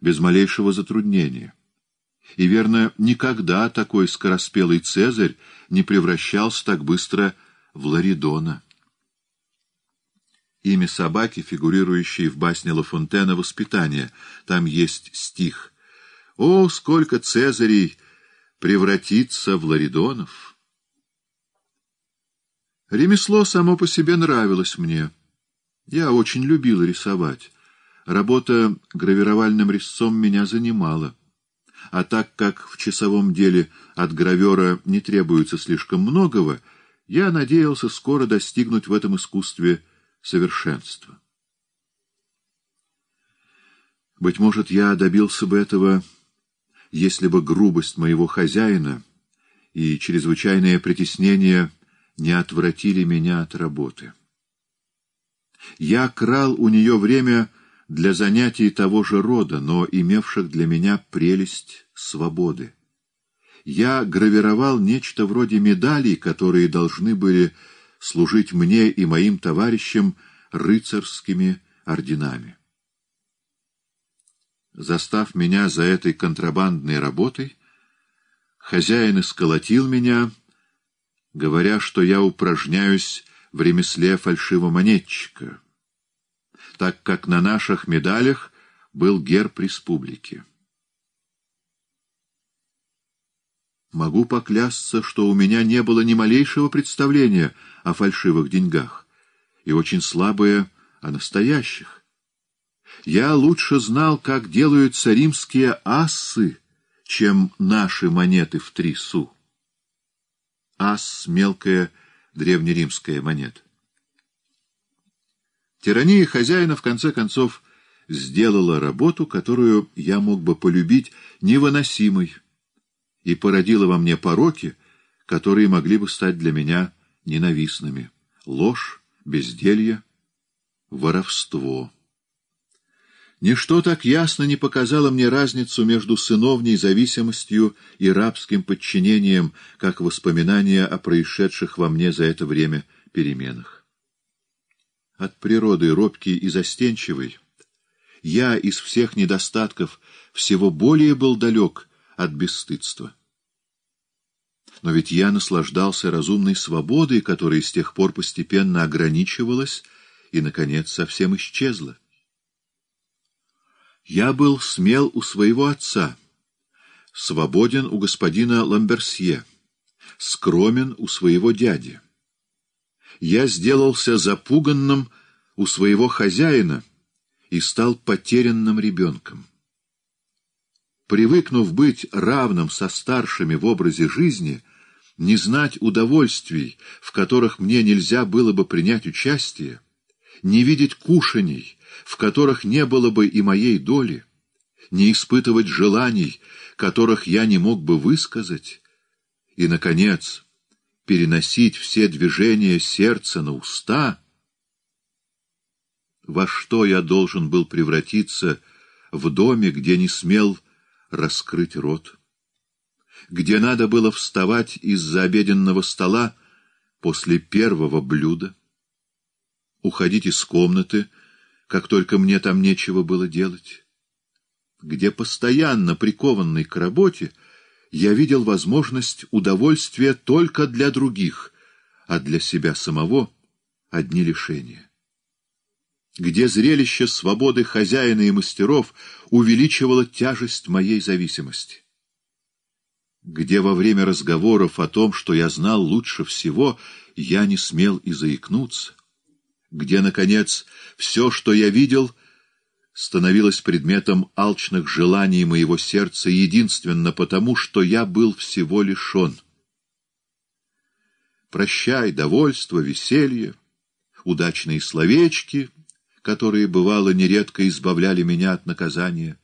A: без малейшего затруднения. И, верно, никогда такой скороспелый Цезарь не превращался так быстро в Ларидона. Имя собаки, фигурирующей в басне Ла Фонтена «Воспитание». Там есть стих. «О, сколько Цезарей превратится в Ларидонов!» Ремесло само по себе нравилось мне. Я очень любил рисовать. Работа гравировальным резцом меня занимала. А так как в часовом деле от гравера не требуется слишком многого, я надеялся скоро достигнуть в этом искусстве совершенства. Быть может, я добился бы этого, если бы грубость моего хозяина и чрезвычайное притеснение не отвратили меня от работы. Я крал у нее время для занятий того же рода, но имевших для меня прелесть свободы. Я гравировал нечто вроде медалей, которые должны были служить мне и моим товарищам рыцарскими орденами. Застав меня за этой контрабандной работой, хозяин исколотил меня, говоря, что я упражняюсь в ремесле фальшивомонетчика так как на наших медалях был герб республики. Могу поклясться, что у меня не было ни малейшего представления о фальшивых деньгах, и очень слабое о настоящих. Я лучше знал, как делаются римские ассы, чем наши монеты в три су. Ас — мелкая древнеримская монета. Тирания хозяина, в конце концов, сделала работу, которую я мог бы полюбить невыносимой, и породила во мне пороки, которые могли бы стать для меня ненавистными. Ложь, безделье, воровство. Ничто так ясно не показало мне разницу между сыновней зависимостью и рабским подчинением, как воспоминания о происшедших во мне за это время переменах от природы робкий и застенчивый, я из всех недостатков всего более был далек от бесстыдства. Но ведь я наслаждался разумной свободой, которая с тех пор постепенно ограничивалась и, наконец, совсем исчезла. Я был смел у своего отца, свободен у господина Ламберсье, скромен у своего дяди я сделался запуганным у своего хозяина и стал потерянным ребенком. Привыкнув быть равным со старшими в образе жизни, не знать удовольствий, в которых мне нельзя было бы принять участие, не видеть кушаний, в которых не было бы и моей доли, не испытывать желаний, которых я не мог бы высказать, и, наконец, переносить все движения сердца на уста, во что я должен был превратиться в доме, где не смел раскрыть рот, где надо было вставать из-за обеденного стола после первого блюда, уходить из комнаты, как только мне там нечего было делать, где постоянно прикованный к работе я видел возможность удовольствия только для других, а для себя самого — одни лишения. Где зрелище свободы хозяина и мастеров увеличивало тяжесть моей зависимости. Где во время разговоров о том, что я знал лучше всего, я не смел и заикнуться. Где, наконец, все, что я видел — становилась предметом алчных желаний моего сердца единственно потому, что я был всего лишен. Прощай, довольство, веселье, удачные словечки, которые, бывало, нередко избавляли меня от наказания.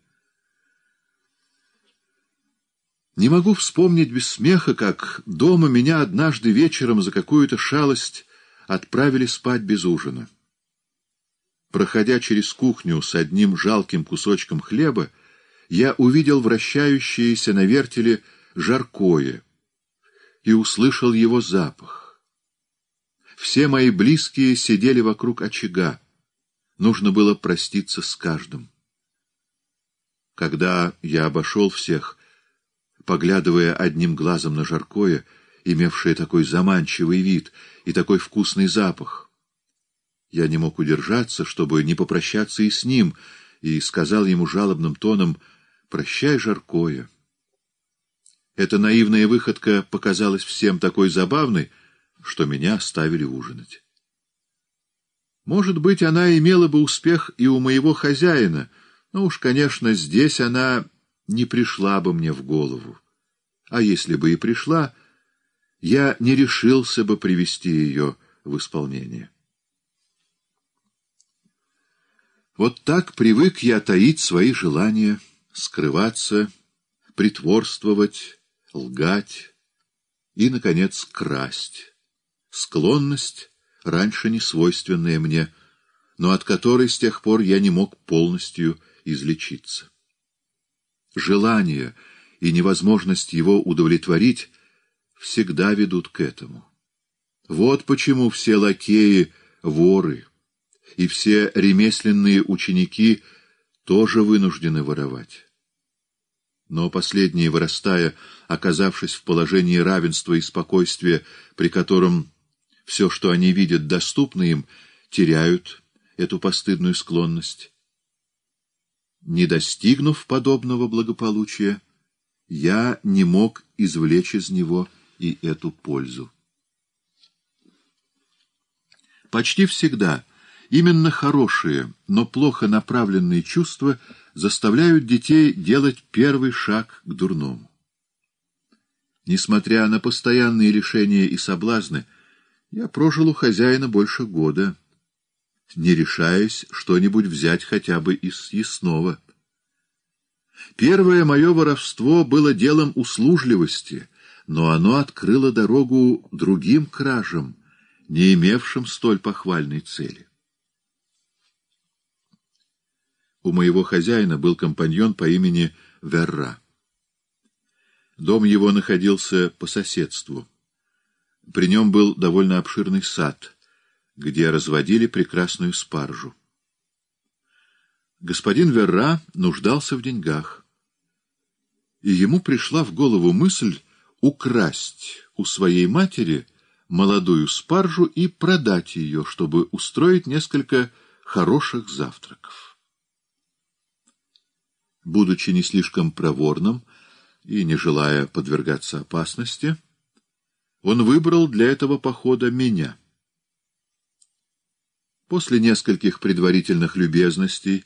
A: Не могу вспомнить без смеха, как дома меня однажды вечером за какую-то шалость отправили спать без ужина. Проходя через кухню с одним жалким кусочком хлеба, я увидел вращающееся на вертеле жаркое и услышал его запах. Все мои близкие сидели вокруг очага. Нужно было проститься с каждым. Когда я обошел всех, поглядывая одним глазом на жаркое, имевшее такой заманчивый вид и такой вкусный запах, я не мог удержаться, чтобы не попрощаться и с ним, и сказал ему жалобным тоном «Прощай, жаркое». Эта наивная выходка показалась всем такой забавной, что меня оставили ужинать. Может быть, она имела бы успех и у моего хозяина, но уж, конечно, здесь она не пришла бы мне в голову. А если бы и пришла, я не решился бы привести ее в исполнение. Вот так привык я таить свои желания, скрываться, притворствовать, лгать и, наконец, красть. Склонность, раньше не свойственная мне, но от которой с тех пор я не мог полностью излечиться. Желание и невозможность его удовлетворить всегда ведут к этому. Вот почему все лакеи — воры, и все ремесленные ученики тоже вынуждены воровать но последние, вырастая, оказавшись в положении равенства и спокойствия, при котором все, что они видят, доступно им, теряют эту постыдную склонность. Не достигнув подобного благополучия, я не мог извлечь из него и эту пользу. Почти всегда именно хорошие, но плохо направленные чувства — заставляют детей делать первый шаг к дурному. Несмотря на постоянные лишения и соблазны, я прожил у хозяина больше года, не решаясь что-нибудь взять хотя бы из съестного. Первое мое воровство было делом услужливости, но оно открыло дорогу другим кражам, не имевшим столь похвальной цели. У моего хозяина был компаньон по имени Верра. Дом его находился по соседству. При нем был довольно обширный сад, где разводили прекрасную спаржу. Господин Верра нуждался в деньгах, и ему пришла в голову мысль украсть у своей матери молодую спаржу и продать ее, чтобы устроить несколько хороших завтраков будучи не слишком проворным и не желая подвергаться опасности, он выбрал для этого похода меня. После нескольких предварительных любезностей,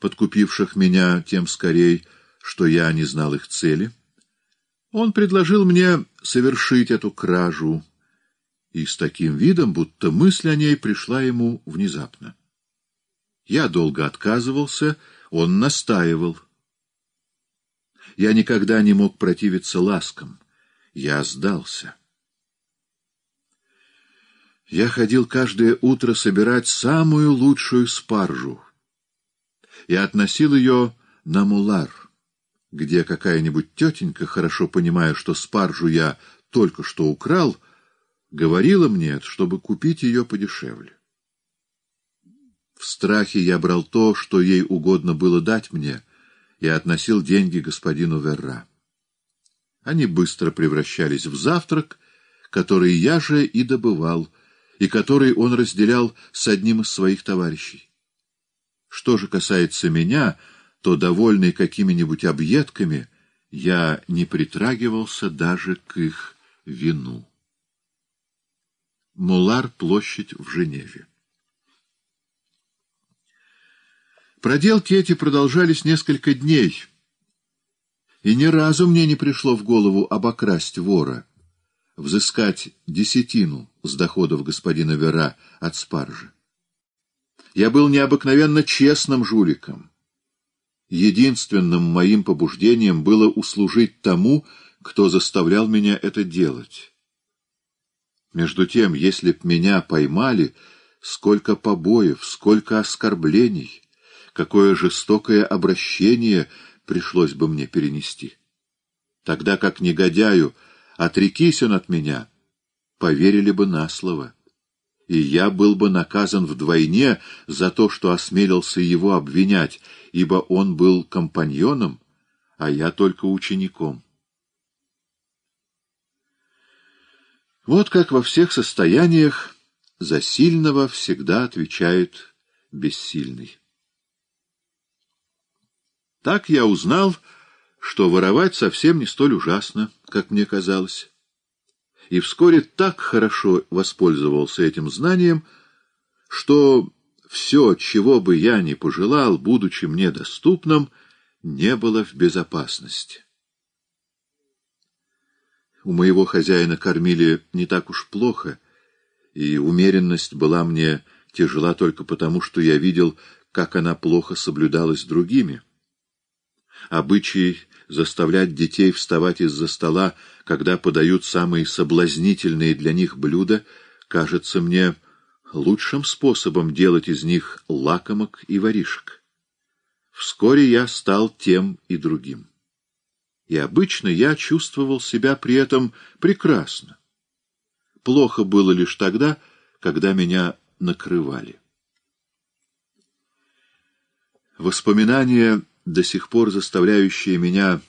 A: подкупивших меня тем скорей, что я не знал их цели, он предложил мне совершить эту кражу, и с таким видом, будто мысль о ней пришла ему внезапно. Я долго отказывался, он настаивал — я никогда не мог противиться ласкам. Я сдался. Я ходил каждое утро собирать самую лучшую спаржу и относил ее на мулар, где какая-нибудь тетенька, хорошо понимая, что спаржу я только что украл, говорила мне, чтобы купить ее подешевле. В страхе я брал то, что ей угодно было дать мне — и относил деньги господину Верра. Они быстро превращались в завтрак, который я же и добывал, и который он разделял с одним из своих товарищей. Что же касается меня, то, довольный какими-нибудь объедками, я не притрагивался даже к их вину. Мулар, площадь в Женеве. Проделки эти продолжались несколько дней, и ни разу мне не пришло в голову обокрасть вора, взыскать десятину с доходов господина Вера от спаржи. Я был необыкновенно честным жуликом. Единственным моим побуждением было услужить тому, кто заставлял меня это делать. Между тем, если б меня поймали, сколько побоев, сколько оскорблений — какое жестокое обращение пришлось бы мне перенести. Тогда как негодяю, отрекись он от меня, поверили бы на слово. И я был бы наказан вдвойне за то, что осмелился его обвинять, ибо он был компаньоном, а я только учеником. Вот как во всех состояниях за сильного всегда отвечает бессильный. Так я узнал, что воровать совсем не столь ужасно, как мне казалось. И вскоре так хорошо воспользовался этим знанием, что все, чего бы я ни пожелал, будучи мне доступным, не было в безопасности. У моего хозяина кормили не так уж плохо, и умеренность была мне тяжела только потому, что я видел, как она плохо соблюдалась другими. Обычай заставлять детей вставать из-за стола, когда подают самые соблазнительные для них блюда, кажется мне лучшим способом делать из них лакомок и воришек. Вскоре я стал тем и другим. И обычно я чувствовал себя при этом прекрасно. Плохо было лишь тогда, когда меня накрывали. Воспоминания до сих пор заставляющая меня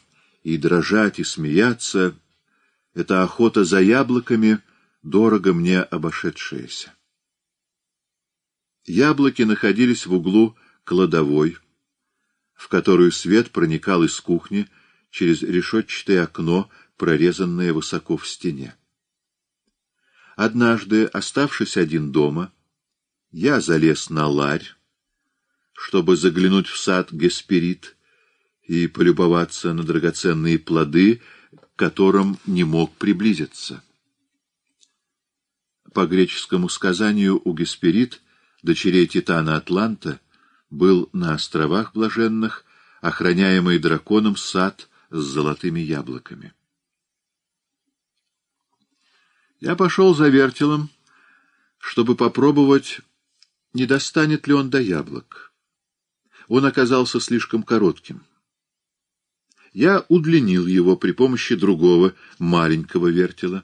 A: и дрожать, и смеяться, эта охота за яблоками, дорого мне обошедшаяся. Яблоки находились в углу кладовой, в которую свет проникал из кухни через решетчатое окно, прорезанное высоко в стене. Однажды, оставшись один дома, я залез на ларь, чтобы заглянуть в сад Гесперид и полюбоваться на драгоценные плоды, к которым не мог приблизиться. По греческому сказанию у Гесперид, дочерей Титана Атланта, был на островах блаженных охраняемый драконом сад с золотыми яблоками. Я пошел за вертелом, чтобы попробовать, не достанет ли он до яблок он оказался слишком коротким. Я удлинил его при помощи другого маленького вертела,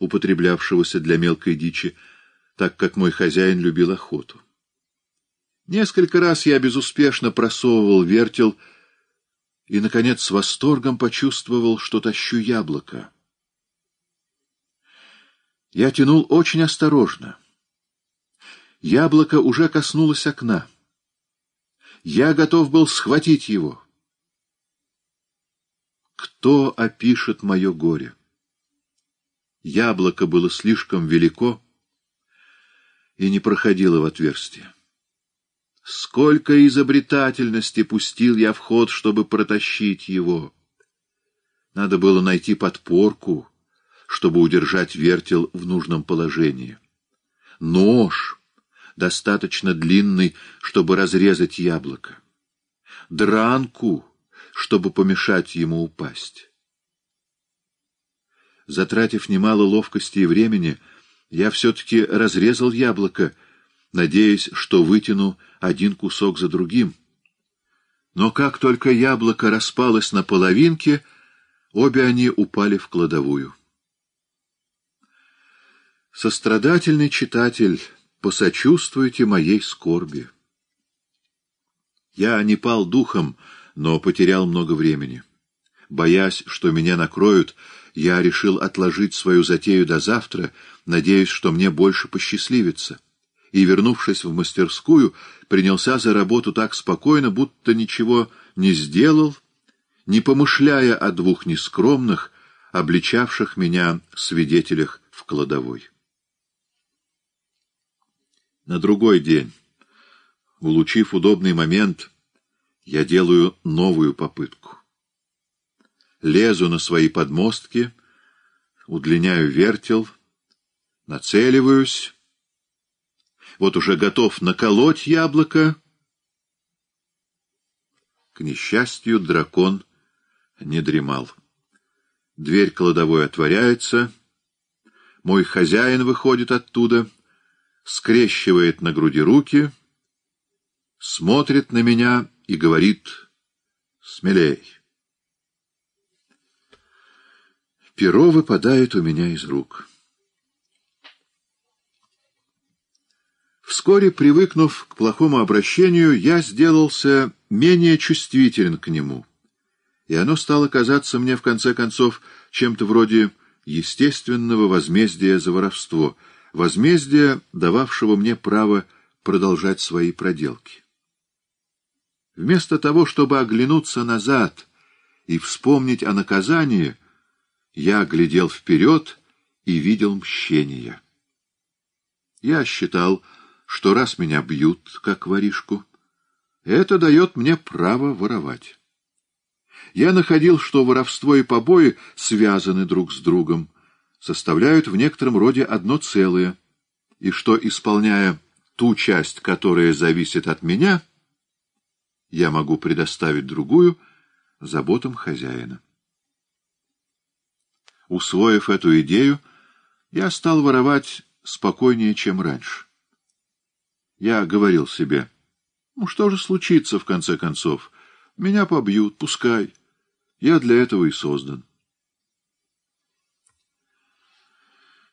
A: употреблявшегося для мелкой дичи, так как мой хозяин любил охоту. Несколько раз я безуспешно просовывал вертел и, наконец, с восторгом почувствовал, что тащу яблоко. Я тянул очень осторожно. Яблоко уже коснулось окна. Я готов был схватить его. Кто опишет мое горе? Яблоко было слишком велико и не проходило в отверстие. Сколько изобретательности пустил я в ход, чтобы протащить его. Надо было найти подпорку, чтобы удержать вертел в нужном положении. Нож, достаточно длинный, чтобы разрезать яблоко, дранку, чтобы помешать ему упасть. Затратив немало ловкости и времени, я все-таки разрезал яблоко, надеясь, что вытяну один кусок за другим. Но как только яблоко распалось на половинке, обе они упали в кладовую. Сострадательный читатель посочувствуйте моей скорби. Я не пал духом, но потерял много времени. Боясь, что меня накроют, я решил отложить свою затею до завтра, надеясь, что мне больше посчастливится. И, вернувшись в мастерскую, принялся за работу так спокойно, будто ничего не сделал, не помышляя о двух нескромных, обличавших меня свидетелях в кладовой. На другой день, улучив удобный момент, я делаю новую попытку. Лезу на свои подмостки, удлиняю вертел, нацеливаюсь. Вот уже готов наколоть яблоко. К несчастью, дракон не дремал. Дверь кладовой отворяется. Мой хозяин выходит оттуда — скрещивает на груди руки, смотрит на меня и говорит «Смелей». Перо выпадает у меня из рук. Вскоре, привыкнув к плохому обращению, я сделался менее чувствителен к нему, и оно стало казаться мне, в конце концов, чем-то вроде естественного возмездия за воровство, возмездия, дававшего мне право продолжать свои проделки. Вместо того, чтобы оглянуться назад и вспомнить о наказании, я глядел вперед и видел мщение. Я считал, что раз меня бьют, как воришку, это дает мне право воровать. Я находил, что воровство и побои связаны друг с другом, составляют в некотором роде одно целое, и что, исполняя ту часть, которая зависит от меня, я могу предоставить другую заботам хозяина. Усвоив эту идею, я стал воровать спокойнее, чем раньше. Я говорил себе, ну что же случится в конце концов? Меня побьют, пускай. Я для этого и создан.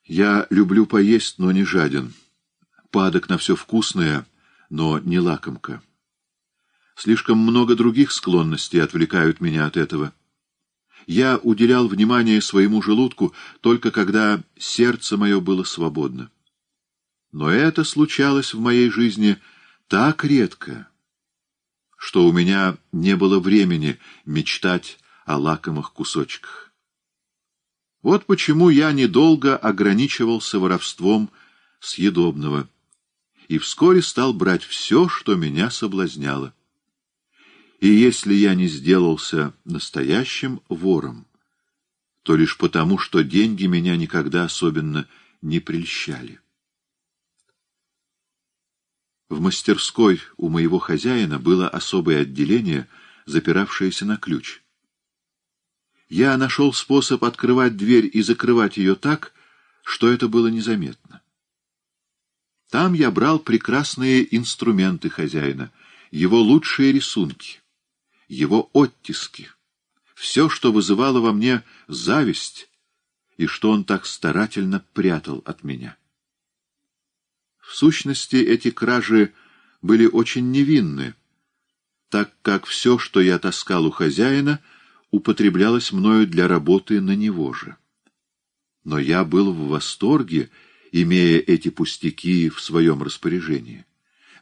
A: Я люблю поесть, но не жаден. Падок на все вкусное, но не лакомка. Слишком много других склонностей отвлекают меня от этого. Я уделял внимание своему желудку только когда сердце мое было свободно. Но это случалось в моей жизни так редко, что у меня не было времени мечтать о лакомых кусочках. Вот почему я недолго ограничивался воровством съедобного и вскоре стал брать все, что меня соблазняло. И если я не сделался настоящим вором, то лишь потому, что деньги меня никогда особенно не прельщали. В мастерской у моего хозяина было особое отделение, запиравшееся на ключ. Я нашел способ открывать дверь и закрывать ее так, что это было незаметно. Там я брал прекрасные инструменты хозяина, его лучшие рисунки, его оттиски, все, что вызывало во мне зависть и что он так старательно прятал от меня. В сущности, эти кражи были очень невинны, так как все, что я таскал у хозяина, употреблялось мною для работы на него же. Но я был в восторге, имея эти пустяки в своем распоряжении.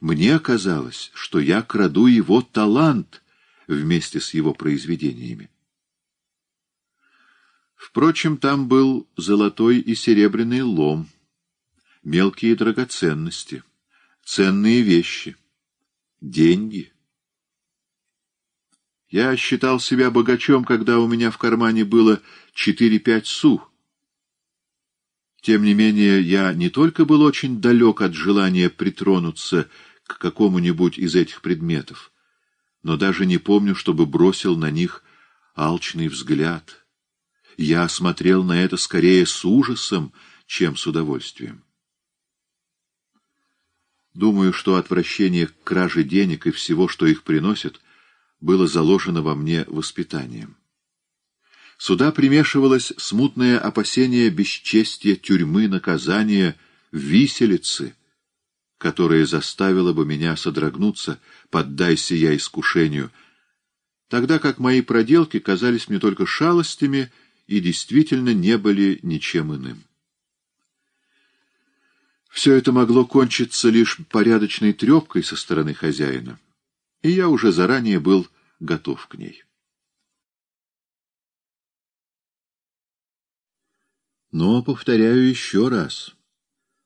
A: Мне казалось, что я краду его талант вместе с его произведениями. Впрочем, там был золотой и серебряный лом, мелкие драгоценности, ценные вещи, деньги. Я считал себя богачом, когда у меня в кармане было четыре-пять су. Тем не менее, я не только был очень далек от желания притронуться к какому-нибудь из этих предметов, но даже не помню, чтобы бросил на них алчный взгляд. Я смотрел на это скорее с ужасом, чем с удовольствием. Думаю, что отвращение к краже денег и всего, что их приносят, было заложено во мне воспитанием. Сюда примешивалось смутное опасение бесчестия, тюрьмы, наказания, виселицы, которое заставило бы меня содрогнуться, поддайся я искушению, тогда как мои проделки казались мне только шалостями и действительно не были ничем иным. Все это могло кончиться лишь порядочной трепкой со стороны хозяина, и я уже заранее был готов к ней. Но, повторяю еще раз,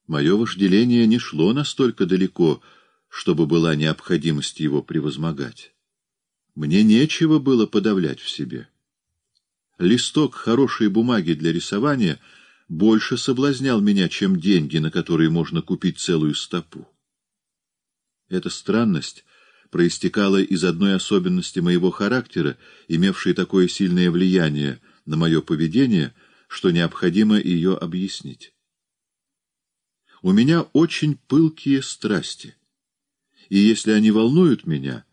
A: мое вожделение не шло настолько далеко, чтобы была необходимость его превозмогать. Мне нечего было подавлять в себе. Листок хорошей бумаги для рисования — больше соблазнял меня, чем деньги, на которые можно купить целую стопу. Эта странность проистекала из одной особенности моего характера, имевшей такое сильное влияние на мое поведение, что необходимо ее объяснить. У меня очень пылкие страсти, и если они волнуют меня,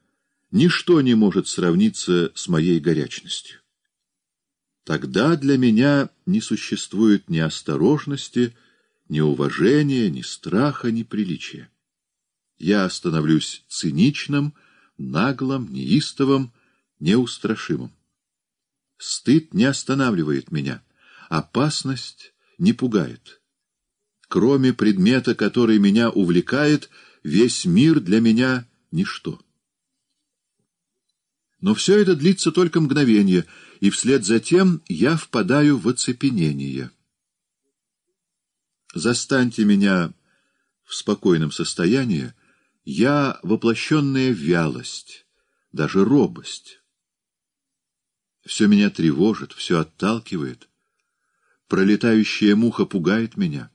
A: ничто не может сравниться с моей горячностью. Тогда для меня не существует ни осторожности, ни уважения, ни страха, ни приличия. Я становлюсь циничным, наглым, неистовым, неустрашимым. Стыд не останавливает меня, опасность не пугает. Кроме предмета, который меня увлекает, весь мир для меня — ничто. Но все это длится только мгновение, и вслед за тем я впадаю в оцепенение. Застаньте меня в спокойном состоянии, я воплощенная вялость, даже робость. Все меня тревожит, все отталкивает. Пролетающая муха пугает меня.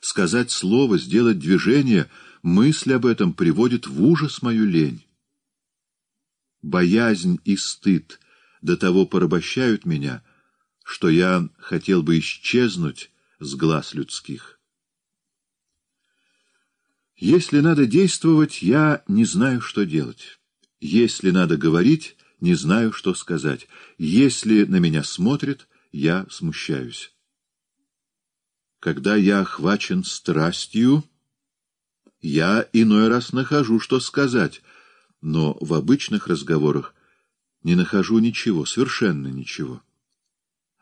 A: Сказать слово, сделать движение, мысль об этом приводит в ужас мою лень. Боязнь и стыд до того порабощают меня, что я хотел бы исчезнуть с глаз людских. Если надо действовать, я не знаю, что делать. Если надо говорить, не знаю, что сказать. Если на меня смотрят, я смущаюсь. Когда я охвачен страстью, я иной раз нахожу, что сказать, но в обычных разговорах не нахожу ничего, совершенно ничего.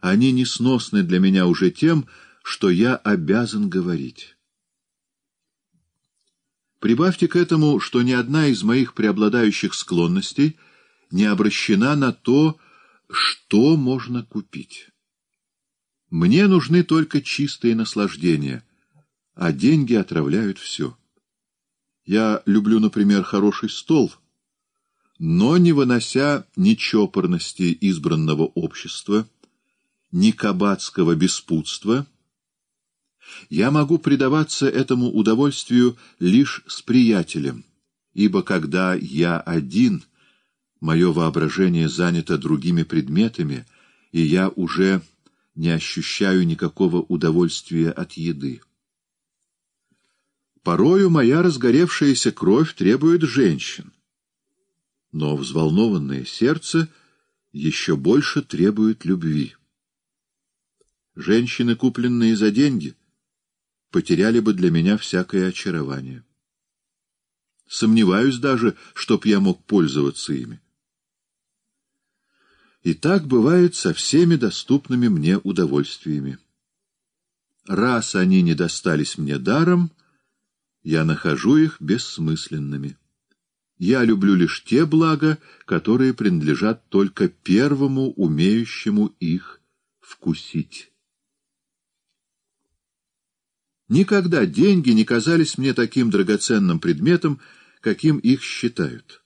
A: Они несносны для меня уже тем, что я обязан говорить. Прибавьте к этому, что ни одна из моих преобладающих склонностей не обращена на то, что можно купить. Мне нужны только чистые наслаждения, а деньги отравляют все. Я люблю, например, хороший стол, но не вынося ни чопорности избранного общества, ни кабацкого беспутства — я могу предаваться этому удовольствию лишь с приятелем, ибо когда я один, мое воображение занято другими предметами, и я уже не ощущаю никакого удовольствия от еды. Порою моя разгоревшаяся кровь требует женщин, но взволнованное сердце еще больше требует любви. Женщины, купленные за деньги — потеряли бы для меня всякое очарование. Сомневаюсь даже, чтоб я мог пользоваться ими. И так бывает со всеми доступными мне удовольствиями. Раз они не достались мне даром, я нахожу их бессмысленными. Я люблю лишь те блага, которые принадлежат только первому, умеющему их вкусить. Никогда деньги не казались мне таким драгоценным предметом, каким их считают.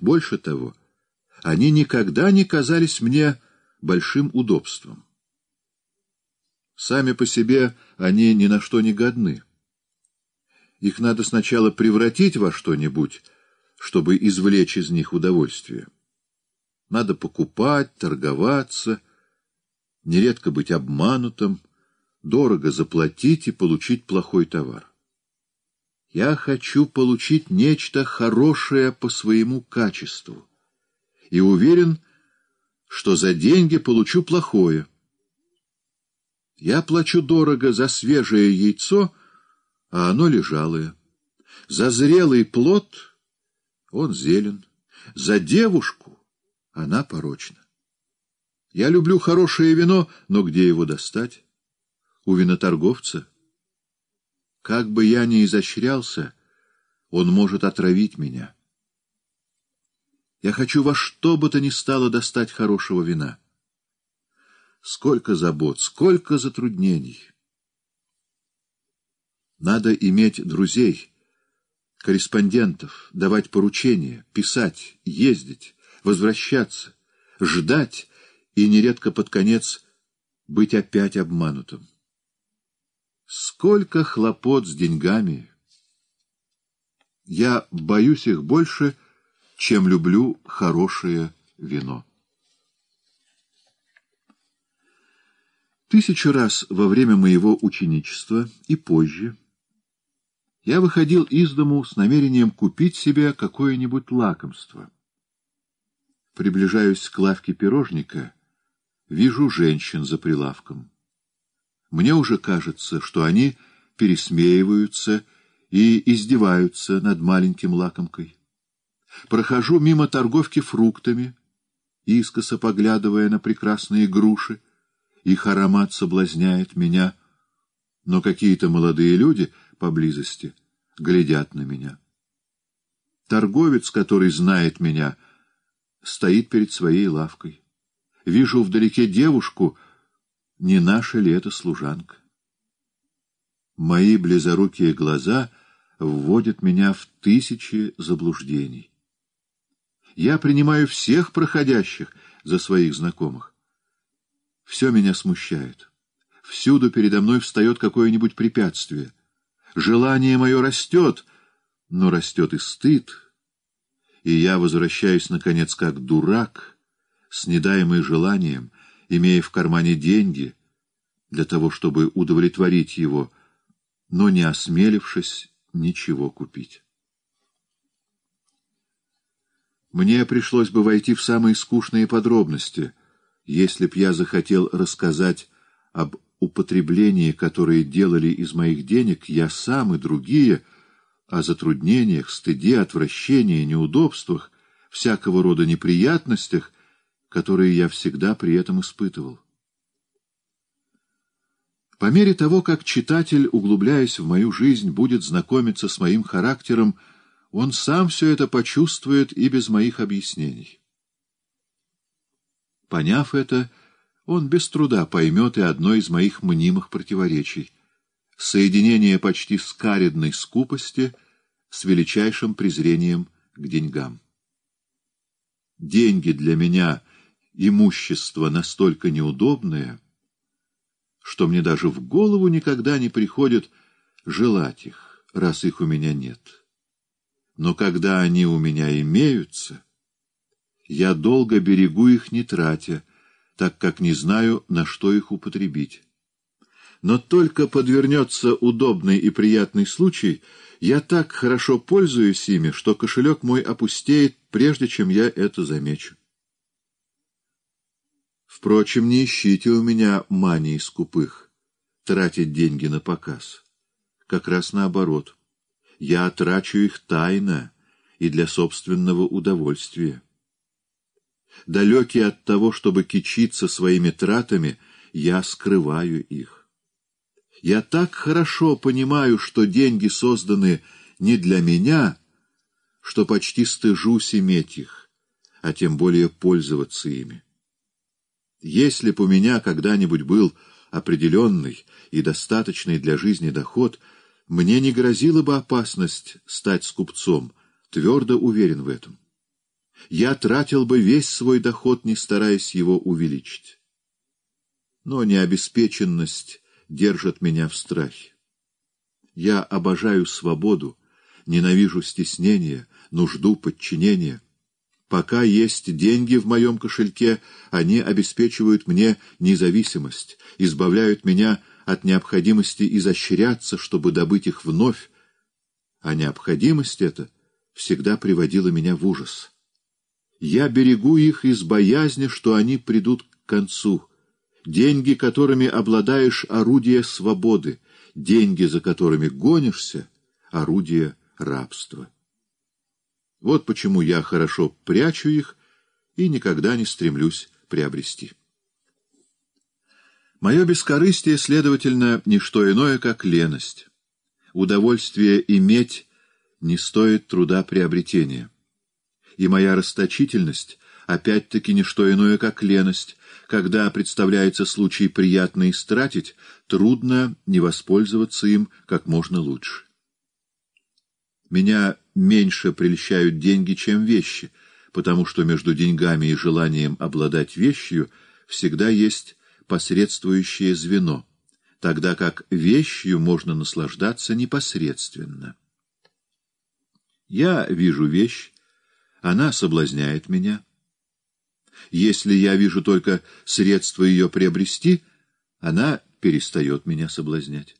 A: Больше того, они никогда не казались мне большим удобством. Сами по себе они ни на что не годны. Их надо сначала превратить во что-нибудь, чтобы извлечь из них удовольствие. Надо покупать, торговаться, нередко быть обманутым, дорого заплатить и получить плохой товар. Я хочу получить нечто хорошее по своему качеству и уверен, что за деньги получу плохое. Я плачу дорого за свежее яйцо, а оно лежалое. За зрелый плод он зелен, за девушку она порочна. Я люблю хорошее вино, но где его достать? У виноторговца. Как бы я ни изощрялся, он может отравить меня. Я хочу во что бы то ни стало достать хорошего вина. Сколько забот, сколько затруднений. Надо иметь друзей, корреспондентов, давать поручения, писать, ездить, возвращаться, ждать и нередко под конец быть опять обманутым. Сколько хлопот с деньгами! Я боюсь их больше, чем люблю хорошее вино. Тысячу раз во время моего ученичества и позже я выходил из дому с намерением купить себе какое-нибудь лакомство. Приближаюсь к лавке пирожника, вижу женщин за прилавком. Мне уже кажется, что они пересмеиваются и издеваются над маленьким лакомкой. Прохожу мимо торговки фруктами, искоса поглядывая на прекрасные груши, их аромат соблазняет меня, но какие-то молодые люди поблизости глядят на меня. Торговец, который знает меня, стоит перед своей лавкой. Вижу вдалеке девушку, не наша ли это служанка? Мои близорукие глаза вводят меня в тысячи заблуждений. Я принимаю всех проходящих за своих знакомых. Все меня смущает. Всюду передо мной встает какое-нибудь препятствие. Желание мое растет, но растет и стыд. И я возвращаюсь, наконец, как дурак, с недаемым желанием, имея в кармане деньги, для того, чтобы удовлетворить его, но не осмелившись ничего купить. Мне пришлось бы войти в самые скучные подробности, если б я захотел рассказать об употреблении, которое делали из моих денег я сам и другие, о затруднениях, стыде, отвращении, неудобствах, всякого рода неприятностях, которые я всегда при этом испытывал. По мере того, как читатель, углубляясь в мою жизнь, будет знакомиться с моим характером, он сам все это почувствует и без моих объяснений. Поняв это, он без труда поймет и одно из моих мнимых противоречий — соединение почти скаредной скупости с величайшим презрением к деньгам. Деньги для меня — имущество настолько неудобное, что мне даже в голову никогда не приходит желать их, раз их у меня нет. Но когда они у меня имеются, я долго берегу их, не тратя, так как не знаю, на что их употребить. Но только подвернется удобный и приятный случай, я так хорошо пользуюсь ими, что кошелек мой опустеет, прежде чем я это замечу. Впрочем, не ищите у меня мании скупых, тратить деньги на показ. Как раз наоборот я трачу их тайно и для собственного удовольствия. Далекий от того, чтобы кичиться своими тратами, я скрываю их. Я так хорошо понимаю, что деньги созданы не для меня, что почти стыжусь иметь их, а тем более пользоваться ими. Если б у меня когда-нибудь был определенный и достаточный для жизни доход — мне не грозила бы опасность стать скупцом, твердо уверен в этом. Я тратил бы весь свой доход, не стараясь его увеличить. Но необеспеченность держит меня в страхе. Я обожаю свободу, ненавижу стеснение, нужду подчинения. Пока есть деньги в моем кошельке, они обеспечивают мне независимость, избавляют меня от необходимости изощряться, чтобы добыть их вновь, а необходимость эта всегда приводила меня в ужас. Я берегу их из боязни, что они придут к концу. Деньги, которыми обладаешь, — орудие свободы, деньги, за которыми гонишься, — орудие рабства. Вот почему я хорошо прячу их и никогда не стремлюсь приобрести. Мое бескорыстие, следовательно, не что иное, как леность. Удовольствие иметь не стоит труда приобретения. И моя расточительность, опять-таки, не что иное, как леность. Когда представляется случай приятно истратить, трудно не воспользоваться им как можно лучше. Меня меньше прельщают деньги, чем вещи, потому что между деньгами и желанием обладать вещью всегда есть посредствующее звено, тогда как вещью можно наслаждаться непосредственно. Я вижу вещь, она соблазняет меня. Если я вижу только средство ее приобрести, она перестает меня соблазнять.